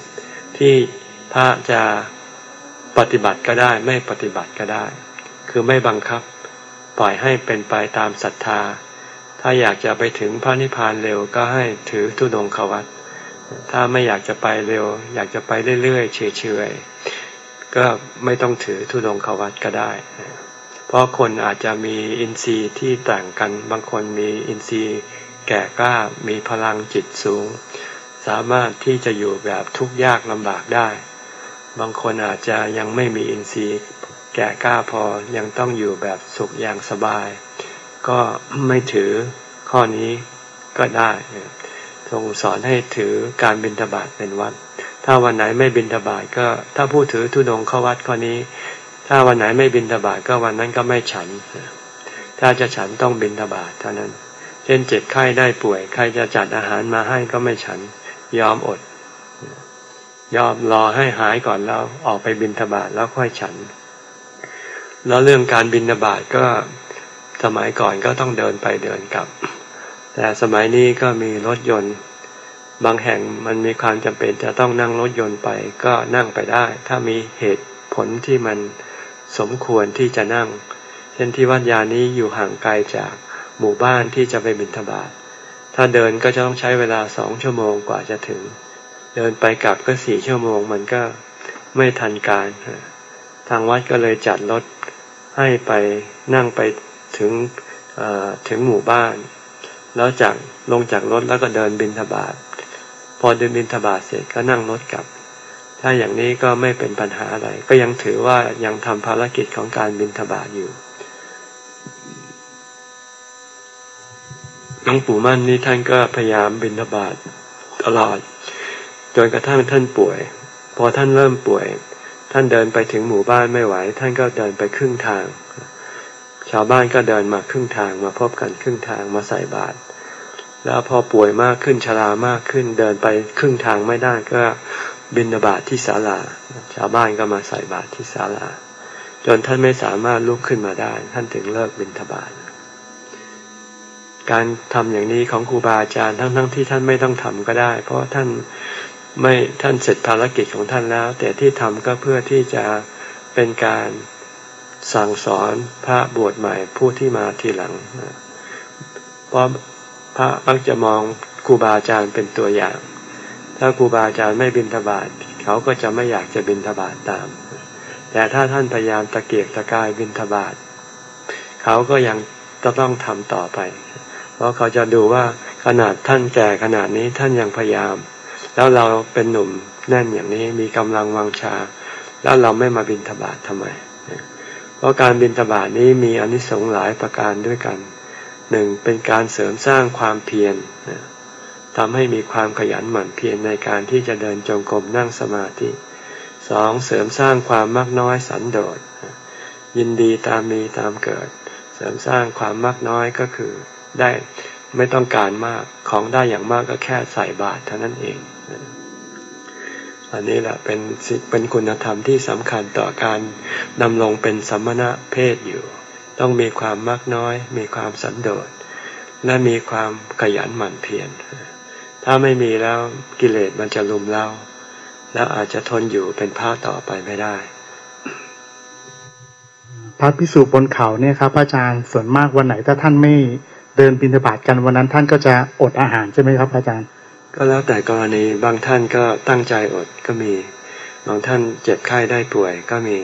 ที่พระจะปฏิบัติก็ได้ไม่ปฏิบัติก็ได้ คือไม่บังคับ ปล่อยให้เป็นไปตามศรัทธา ถ้าอยากจะไปถึงพระนิพพานเร็วก็ให้ถือทุดงควัดถ้าไม่อยากจะไปเร็ว อยากจะไปเรื่อยๆเฉยๆก็ไม่ต้องถือทุดงควัดก็ได้ เพราะคนอาจจะมีอินทรีย์ที่ต่างกัน บางคนมีอินทรีย์แก่กล้ามีพลังจิตสูง สามารถที่จะอยู่แบบทุกข์ยากลำบากได้ บางคนอาจจะยังไม่มีอินทรีย์ แก่กล้าพอยังต้องอยู่แบบสุขอย่างสบาย ก็ไม่ถือข้อนี้ก็ได้ทรงสอนให้ถือการบิณฑบาตเป็นวัด ถ้าวันไหนไม่บิณฑบาตก็ถ้าผู้ถือทุดงเข้าวัดข้อนี้ ถ้าวันไหนไม่บิณฑบาตก็วันนั้นก็ไม่ฉัน ถ้าจะฉันต้องบิณฑบาตเท่านั้น เช่นเจ็บไข้ได้ป่วย ใครจะจัดอาหารมาให้ก็ไม่ฉัน ยอมอด ยอมรอให้หายก่อนแล้วออกไปบิณฑบาตแล้วค่อยฉัน แล้วเรื่องการบิณฑบาตก็สมัยก่อนก็ต้องเดินไปเดินกลับ แต่สมัยนี้ก็มีรถยนต์ บางแห่งมันมีความจำเป็นจะต้องนั่งรถยนต์ไปก็นั่งไปได้ ถ้ามีเหตุผลที่มันสมควรที่จะนั่ง เช่นที่วัดยานี้อยู่ห่างไกลจากหมู่บ้านที่จะไปบิณฑบาต ถ้าเดินก็จะต้องใช้เวลาสองชั่วโมงกว่าจะถึง เดินไปกลับก็สี่ชั่วโมงมันก็ไม่ทันการ ทางวัดก็เลยจัดรถ ให้ไปนั่งไปถึงถึงหมู่บ้าน แล้วจากลงจากรถแล้วก็เดินบินทบาทพอเดินบินทบาทเสร็จก็นั่งรถกลับ ถ้าอย่างนี้ก็ไม่เป็นปัญหาอะไร ก็ยังถือว่ายังทำภารกิจของการบินทบาทอยู่หลวงปู่มั่นนี่ท่านก็พยายามบินทบาทตลอดจนกระทั่งท่านป่วย พอท่านเริ่มป่วย ท่านเดินไปถึงหมู่บ้านไม่ไหว ท่านก็เดินไปครึ่งทาง ชาวบ้านก็เดินมาครึ่งทางมาพบกันครึ่งทางมาใส่บาตรแล้วพอป่วยมากขึ้นชรามากขึ้น เดินไปครึ่งทางไม่ได้ก็บินบาตทที่ศาลา ชาวบ้านก็มาใส่บาตรที่ศาลา จนท่านไม่สามารถลุกขึ้นมาได้ ท่านถึงเลิกบินทบาทการทำอย่างนี้ของครูบาอาจารย์ทั้งๆทที่ท่านไม่ต้องทำก็ได้ เพราะท่าน ไม่ท่านเสร็จภารกิจของท่านแล้ว แต่ที่ทำก็เพื่อที่จะเป็นการสั่งสอนพระบวชใหม่ผู้ที่มาทีหลัง เพราะพระมักจะมองครูบาอาจารย์เป็นตัวอย่าง ถ้าครูบาอาจารย์ไม่บินทบาทเขาก็จะไม่อยากจะบินทบาทตาม แต่ถ้าท่านพยายามตะเกียกตะกายบินทบาทเขาก็ยังจะต้องทำต่อไป เพราะเขาจะดูว่าขนาดท่านแก่ขนาดนี้ท่านยังพยายาม แล้วเราเป็นหนุ่มแน่นอย่างนี้มีกำลังวังชา แล้วเราไม่มาบินทบาททำไม เพราะการบินทบาทนี้มีอนิสงส์หลายประการด้วยกันหนึ่งเป็นการเสริมสร้างความเพียรทำให้มีความขยันหมั่นเพียรในการที่จะเดินจงกรมนั่งสมาธิสองเสริมสร้างความมากน้อยสันโดษยินดีตามมีตามเกิด เสริมสร้างความมากน้อยก็คือได้ไม่ต้องการมากของได้อย่างมากก็แค่ใส่บาตรเท่านั้นเอง อันนี้แหละเป็นเป็นคุณธรรมที่สำคัญต่อการดำรงเป็นสัมมณะเพศอยู่ ต้องมีความมากน้อย มีความสันโดษ และมีความขยันหมั่นเพียรถ้าไม่มีแล้วกิเลสมันจะลุมเราแล้วอาจจะทนอยู่เป็นพระต่อไปไม่ได้ พระพิสุบนเขาเนี่ยครับอาจารย์ส่วนมากวันไหนถ้าท่านไม่เดินบิณฑบาตกันวันนั้นท่านก็จะอดอาหารใช่ไหมครับอาจารย์ ก็แล้วแต่กรณีบางท่านก็ตั้งใจอดก็มี บางท่านเจ็บไข้ได้ป่วยก็มี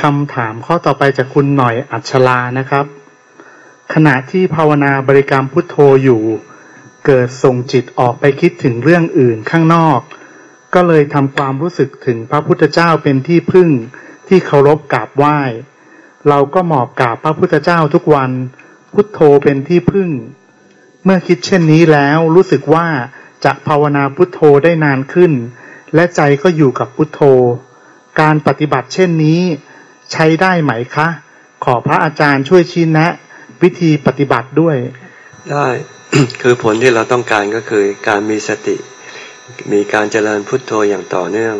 คำถามข้อต่อไปจากคุณหน่อยอัชลานะครับ ขณะที่ภาวนาบริกรรมพุทโธอยู่ เกิดส่งจิตออกไปคิดถึงเรื่องอื่นข้างนอก ก็เลยทำความรู้สึกถึงพระพุทธเจ้าเป็นที่พึ่งที่เคารพกราบไหว้ เราก็หมอบกราบพระพุทธเจ้าทุกวัน พุทโธเป็นที่พึ่ง เมื่อคิดเช่นนี้แล้วรู้สึกว่าจะภาวนาพุทโธได้นานขึ้น และใจก็อยู่กับพุทโธ การปฏิบัติเช่นนี้ ใช้ได้ไหมคะ ขอพระอาจารย์ช่วยชี้แนะ วิธีปฏิบัติด้วย ได้คือผลที่เราต้องการก็คือการมีสติ มีการเจริญพุทโธอย่างต่อเนื่อง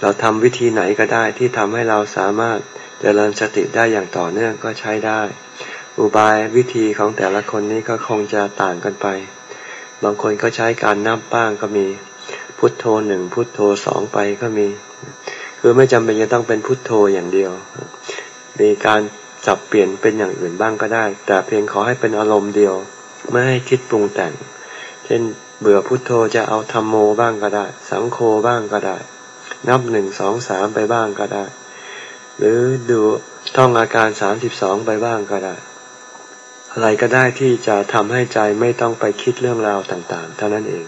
เราทำวิธีไหนก็ได้ที่ทำให้เราสามารถเจริญสติได้อย่างต่อเนื่องก็ใช้ได้ อุบายวิธีของแต่ละคนนี้ก็คงจะต่างกันไป บางคนก็ใช้การนับบ้างก็มี พุทโธหนึ่งพุทโธสองไปก็มี คือไม่จำเป็นจะต้องเป็นพุทโธอย่างเดียว มีการจับเปลี่ยนเป็นอย่างอื่นบ้างก็ได้ แต่เพียงขอให้เป็นอารมณ์เดียว ไม่ให้คิดปรุงแต่ง เช่นเบื่อพุทโธจะเอาธรรมโมบ้างก็ได้ สังโฆบ้างก็ได้ นับหนึ่งสองสามไปบ้างก็ได้ หรือดูท่องอาการสามสิบสองไปบ้างก็ได้ อะไรก็ได้ที่จะทำให้ใจไม่ต้องไปคิดเรื่องราวต่าง ๆ เท่านั้นเอง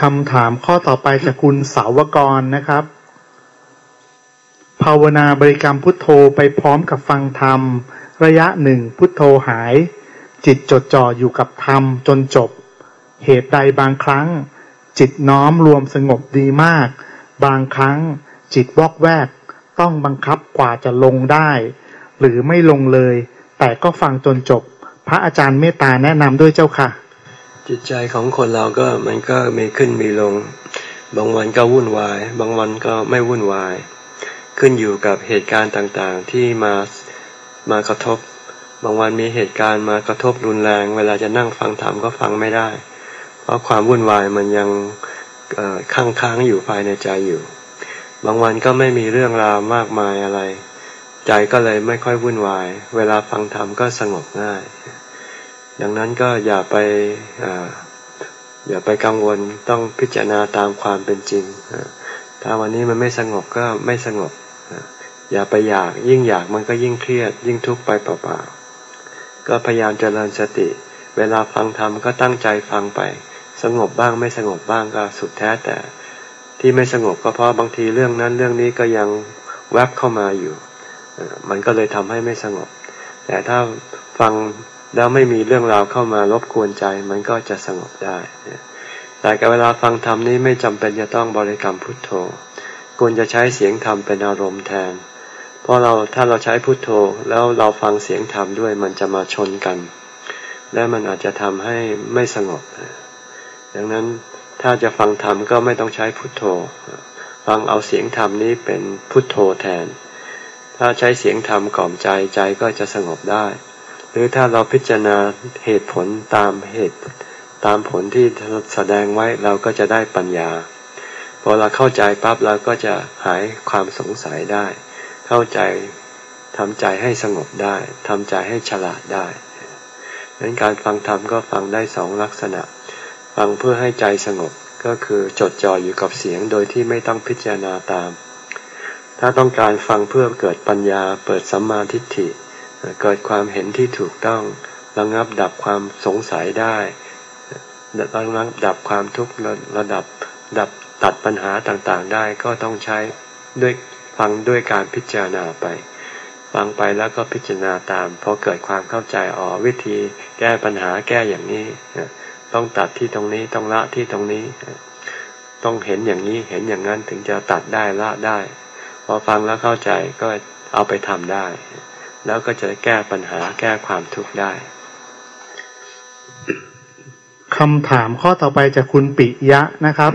คำถามข้อต่อไปจากคุณสาวกรนะครับ ภาวนาบริกรรมพุทโธไปพร้อมกับฟังธรรม ระยะหนึ่งพุทโธหาย จิตจดจ่ออยู่กับธรรมจนจบ เหตุใดบางครั้ง จิตน้อมรวมสงบดีมาก บางครั้งจิตวอกแวก ต้องบังคับกว่าจะลงได้ หรือไม่ลงเลย แต่ก็ฟังจนจบ พระอาจารย์เมตตาแนะนำด้วยเจ้าค่ะ จิตใจของคนเราก็มันก็มีขึ้นมีลง บางวันก็วุ่นวาย บางวันก็ไม่วุ่นวาย ขึ้นอยู่กับเหตุการณ์ต่างๆ ที่มามากระทบ บางวันมีเหตุการณ์มากระทบรุนแรง เวลาจะนั่งฟังธรรมก็ฟังไม่ได้ เพราะความวุ่นวายมันยังค้างค้างอยู่ภายในใจอยู่ บางวันก็ไม่มีเรื่องราวมากมายอะไร ใจก็เลยไม่ค่อยวุ่นวาย เวลาฟังธรรมก็สงบง่าย ดังนั้นก็อย่าไปออย่าไปกังวลต้องพิจารณาตามความเป็นจริง ถ้าวันนี้มันไม่สงบก็ไม่สงบ อย่าไปอยากยิ่งอยากมันก็ยิ่งเครียด ยิ่งทุกข์ไปเปล่าๆ ก็พยายามเจริญสติ เวลาฟังธรรมก็ตั้งใจฟังไป สงบบ้างไม่สงบบ้างก็สุดแท้แต่ ที่ไม่สงบก็เพราะบางทีเรื่องนั้นเรื่องนี้ก็ยังแวบเข้ามาอยู่ มันก็เลยทำให้ไม่สงบ แต่ถ้าฟังแล้วไม่มีเรื่องราวเข้ามารบกวนใจ มันก็จะสงบได้ แต่เวลาฟังธรรมนี้ไม่จำเป็นจะต้องบริกรรมพุทโธ ควรจะใช้เสียงธรรมเป็นอารมณ์แทน เพราะเราถ้าเราใช้พุทโธแล้วเราฟังเสียงธรรมด้วยมันจะมาชนกัน และมันอาจจะทำให้ไม่สงบ ดังนั้น ถ้าจะฟังธรรมก็ไม่ต้องใช้พุทโธ ฟังเอาเสียงธรรมนี้เป็นพุทโธแทน ถ้าใช้เสียงธรรมกล่อมใจใจก็จะสงบได้ หรือถ้าเราพิจารณาเหตุผลตามเหตุตามผลที่แสดงไว้เราก็จะได้ปัญญา พอเราเข้าใจปั๊บเราก็จะหายความสงสัยได้ เข้าใจทำใจให้สงบได้ทำใจให้ฉลาดได้ดังนั้นการฟังธรรมก็ฟังได้สองลักษณะ ฟังเพื่อให้ใจสงบก็คือจดจ่ออยู่กับเสียงโดยที่ไม่ต้องพิจารณาตาม ถ้าต้องการฟังเพื่อเกิดปัญญาเปิดสัมมาทิฏฐิ เกิดความเห็นที่ถูกต้องระงับดับความสงสัยได้ระงับดับความทุกข์ระดับดับตัดปัญหาต่างๆได้ก็ต้องใช้ด้วยฟังด้วยการพิจารณาไป ฟังไปแล้วก็พิจารณาตามพอเกิดความเข้าใจอ๋อวิธีแก้ปัญหาแก้อย่างนี้ ต้องตัดที่ตรงนี้ต้องละที่ตรงนี้ ต้องเห็นอย่างนี้เห็นอย่างนั้นถึงจะตัดได้ละได้ พอฟังแล้วเข้าใจก็เอาไปทำได้ แล้วก็จะแก้ปัญหาแก้ความทุกข์ได้คำถามข้อต่อไปจากคุณปิยะนะครับ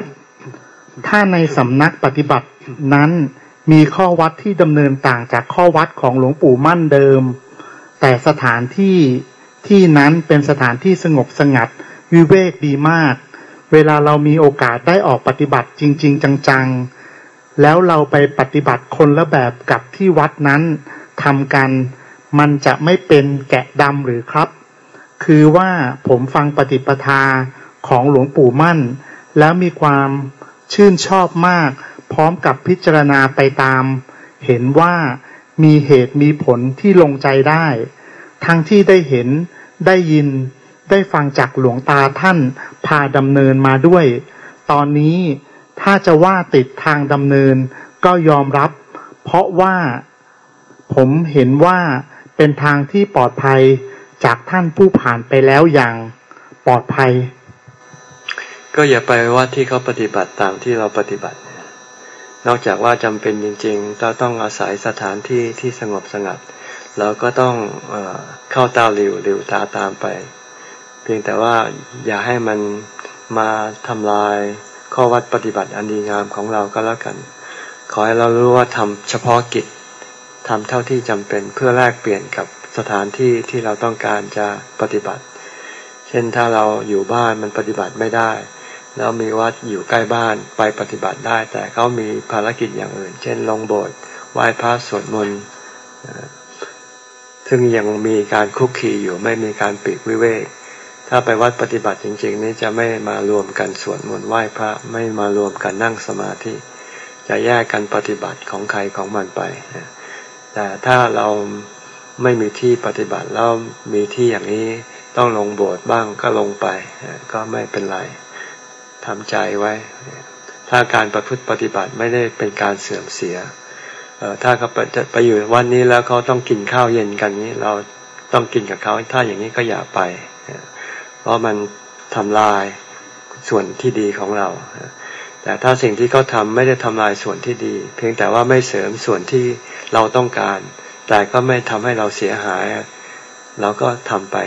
ถ้าในสำนักปฏิบัตินั้นมีข้อวัดที่ดำเนินต่างจากข้อวัดของหลวงปู่มั่นเดิม แต่สถานที่ที่นั้นเป็นสถานที่สงบสงัด วิเวกดีมาก เวลาเรามีโอกาสได้ออกปฏิบัติจริง ๆ จังๆ แล้วเราไปปฏิบัติคนละแบบกับที่วัดนั้นทำกัน มันจะไม่เป็นแกะดำหรือครับ คือว่าผมฟังปฏิปทาของหลวงปู่มั่น แล้วมีความชื่นชอบมาก พร้อมกับพิจารณาไปตาม เห็นว่ามีเหตุมีผลที่ลงใจได้ ทั้งที่ได้เห็นได้ยิน ได้ฟังจากหลวงตาท่านพาดำเนินมาด้วย ตอนนี้ถ้าจะว่าติดทางดำเนินก็ยอมรับ เพราะว่าผมเห็นว่าเป็นทางที่ปลอดภัยจากท่านผู้ผ่านไปแล้วอย่างปลอดภัย ก็อย่าไปว่าที่เขาปฏิบัติตามที่เราปฏิบัติ นอกจากว่าจำเป็นจริงๆเราต้องอาศัยสถานที่ที่สงบสงัดเราก็ต้องเเข้าตาหลิวหลิวตาตามไป พียงแต่ว่าอย่าให้มันมาทำลายข้อวัดปฏิบัติอันดีงามของเราก็แล้วกัน ขอให้เรารู้ว่าทำเฉพาะกิจทำเท่าที่จำเป็นเพื่อแลกเปลี่ยนกับสถานที่ที่เราต้องการจะปฏิบัติ เช่นถ้าเราอยู่บ้านมันปฏิบัติไม่ได้ แล้วมีวัดอยู่ใกล้บ้านไปปฏิบัติได้ แต่เขามีภารกิจอย่างอื่น เช่นลงโบสถ์ไหว้พระสวดมนต์ซึ่งยังมีการคุกคีอยู่ไม่มีการปิดวิเวก ถ้าไปวัดปฏิบัติจริง ๆ นี่จะไม่มารวมกันสวดมนต์ไหว้พระไม่มารวมกันนั่งสมาธิจะแยกกันปฏิบัติของใครของมันไป แต่ถ้าเราไม่มีที่ปฏิบัติแล้วมีที่อย่างนี้ต้องลงโบสถ์บ้างก็ลงไป ก็ไม่เป็นไรทำใจไว้ ถ้าการประพฤติปฏิบัติไม่ได้เป็นการเสื่อมเสียถ้าเขาจะไปอยู่วันนี้แล้วเขาต้องกินข้าวเย็นกันนี้ เราต้องกินกับเขาถ้าอย่างนี้ก็อย่าไป เพราะมันทำลายส่วนที่ดีของเรา แต่ถ้าสิ่งที่เขาทาไม่ได้ทำลายส่วนที่ดี เพียงแต่ว่าไม่เสริมส่วนที่เราต้องการ แต่ก็ไม่ทำให้เราเสียหาย เราก็ทำไป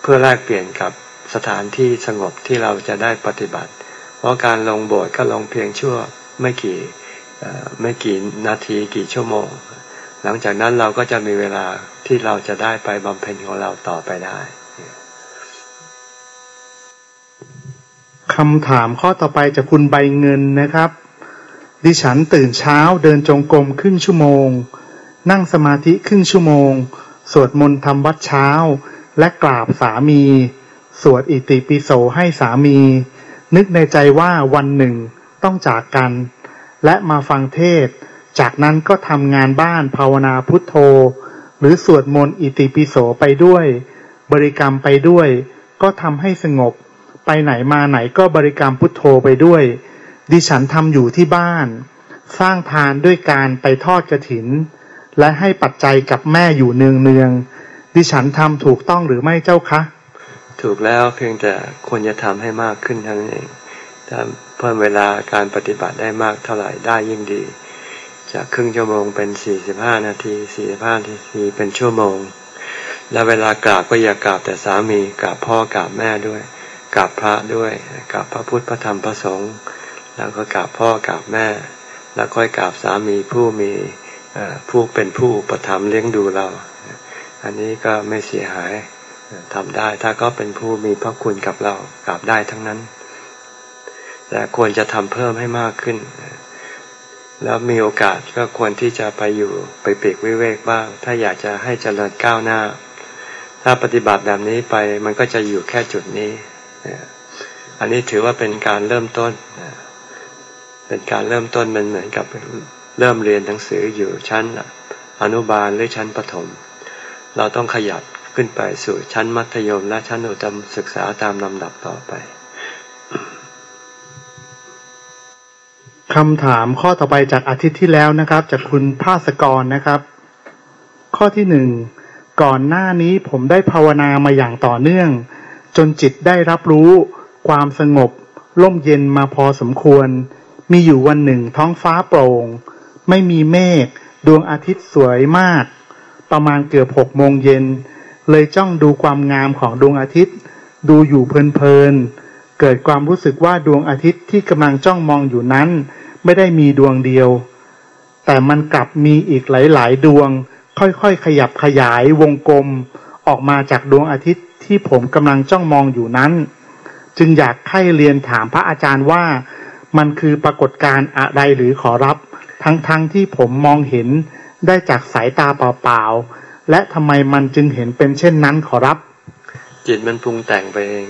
เพื่อแลกเปลี่ยนกับสถานที่สงบที่เราจะได้ปฏิบัติ เพราะการลงโบสถ์ก็ลงเพียงชั่วไม่กี่ไม่กี่นาทีกี่ชั่วโมง หลังจากนั้นเราก็จะมีเวลาที่เราจะได้ไปบำเพ็ญของเราต่อไปได้ คำถามข้อต่อไปจากคุณใบเงินนะครับ ดิฉันตื่นเช้าเดินจงกรมครึ่งชั่วโมง นั่งสมาธิครึ่งชั่วโมง สวดมนต์ทำวัดเช้า และกราบสามี สวดอิติปิโสให้สามี นึกในใจว่าวันหนึ่งต้องจากกัน และมาฟังเทศ จากนั้นก็ทำงานบ้านภาวนาพุทโธ หรือสวดมนต์อิติปิโสไปด้วย บริกรรมไปด้วย ก็ทำให้สงบ ไปไหนมาไหนก็บริกรรมพุทโธไปด้วย ดิฉันทำอยู่ที่บ้าน สร้างทานด้วยการไปทอดกระถิน และให้ปัจจัยกับแม่อยู่เนืองเนืองดิฉันทำถูกต้องหรือไม่เจ้าคะ ถูกแล้วเพียงแต่ควรจะทำให้มากขึ้นเท่านั้นเองถ้าเพิ่มเวลาการปฏิบัติได้มากเท่าไหร่ได้ยิ่งดี จากครึ่งชั่วโมงเป็นสี่สิบห้านาทีสี่สิบห้านาทีเป็นชั่วโมง แล้วเวลากราบก็อย่ากราบแต่สามีกราบพ่อกราบแม่ด้วย ราบพระด้วยกราบพระพุทธพระธรรมพระสงฆ์แล้วก็กราบพ่อกราบแม่ แล้วค่อยกราบสามีผู้มีผู้เป็นผู้ประทับเลี้ยงดูเรา อันนี้ก็ไม่เสียหายทำได้ถ้าก็เป็นผู้มีพระคุณกับเรากราบได้ทั้งนั้น แต่ควรจะทำเพิ่มให้มากขึ้น แล้วมีโอกาสก็ควรที่จะไปอยู่ไปเปีกวิเวกบ้าง ถ้าอยากจะให้เจริญก้าวหน้า ถ้าปฏิบัติแบบนี้ไปมันก็จะอยู่แค่จุดนี้ อันนี้ถือว่าเป็นการเริ่มต้น เป็นการเริ่มต้นมันเหมือนกับเริ่มเรียนหนังสืออยู่ชั้นอนุบาลหรือชั้นประถม เราต้องขยับขึ้นไปสู่ชั้นมัธยม และชั้นอุตมศึกษาตามลำดับต่อไปคำถามข้อต่อไปจากอาทิตย์ที่แล้วนะครับ จากคุณภาสกรนะครับ ข้อที่หนึ่งก่อนหน้านี้ผมได้ภาวนามาอย่างต่อเนื่อง จนจิตได้รับรู้ความสงบ ร่มเย็นมาพอสมควร มีอยู่วันหนึ่งท้องฟ้าโปร่ง ไม่มีเมฆดวงอาทิตย์สวยมาก ประมาณเกือบหกโมงเย็น เลยจ้องดูความงามของดวงอาทิตย์ ดูอยู่เพลินๆเกิดความรู้สึกว่าดวงอาทิตย์ที่กำลังจ้องมองอยู่นั้น ไม่ได้มีดวงเดียว แต่มันกลับมีอีกหลายๆ ดวง ค่อยๆขยับขยายวงกลมออกมาจากดวงอาทิตย์ ที่ผมกำลังจ้องมองอยู่นั้น จึงอยากให้เรียนถามพระอาจารย์ว่า มันคือปรากฏการณ์อะไรหรือขอรับ ทั้งๆทที่ผมมองเห็นได้จากสายตาเปล่าๆและทำไมมันจึงเห็นเป็นเช่นนั้นขอรับ จิตมันปรุงแต่งไปเอง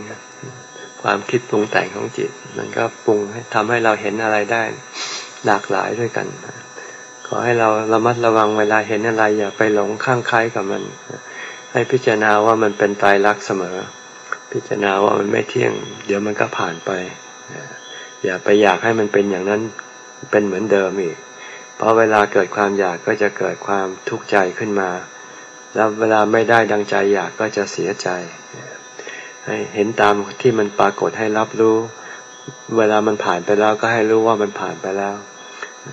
ความคิดปรุงแต่งของจิต มันก็ปรุงทำให้เราเห็นอะไรได้หลากหลายด้วยกันขอให้เราระมัดระวังเวลาเห็นอะไร อย่าไปหลงข้างใคล้ายกับมัน ให้พิจารณาว่ามันเป็นตายรักเสมอ พิจารณาว่ามันไม่เที่ยง เดี๋ยวมันก็ผ่านไป อย่าไปอยากให้มันเป็นอย่างนั้นเป็นเหมือนเดิมอีก เพราะเวลาเกิดความอยากก็จะเกิดความทุกข์ใจขึ้นมา แล้วเวลาไม่ได้ดังใจอยากก็จะเสียใจให้เห็นตามที่มันปรากฏให้รับรู้ เวลามันผ่านไปแล้วก็ให้รู้ว่ามันผ่านไปแล้ว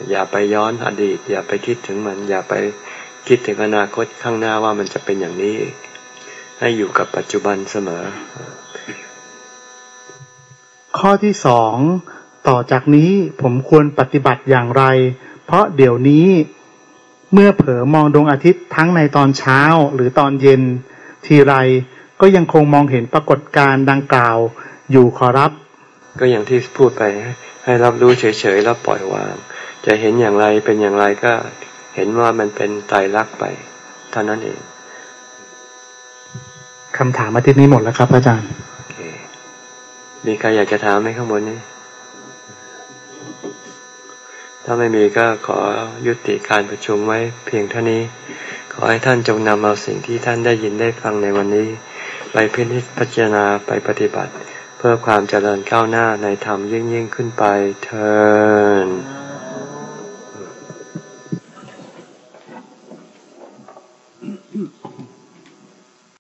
อย่าไปย้อนอดีต อย่าไปคิดถึงมัน อย่าไป คิดถึงอนาคตข้างหน้าว่ามันจะเป็นอย่างนี้ ให้อยู่กับปัจจุบันเสมอ ข้อที่สองต่อจากนี้ผมควรปฏิบัติอย่างไร เพราะเดี๋ยวนี้ เมื่อเผลอมองดวงอาทิตย์ทั้งในตอนเช้าหรือตอนเย็น ทีไรก็ยังคงมองเห็นปรากฏการณ์ดังกล่าว อยู่ขอรับ ก็อย่างที่พูดไปให้รับรู้เฉยๆแล้วปล่อยวาง จะเห็นอย่างไรเป็นอย่างไรก็ เห็นว่ามันเป็นไตรลักษณ์ไปเท่านั้นเองคำถามอาทิตย์นี้หมดแล้วครับ อาจารย์มีใครอยากจะถามไหมข้างบนนี้ ถ้าไม่มีก็ขอยุติการประชุมไว้เพียงเท่านี้ ขอให้ท่านจงนำเอาสิ่งที่ท่านได้ยินได้ฟังในวันนี้ ไปพิพิจารณาไปปฏิบัติ เพื่อความเจริญก้าวหน้าในธรรมยิ่งยิ่งขึ้นไปเทอ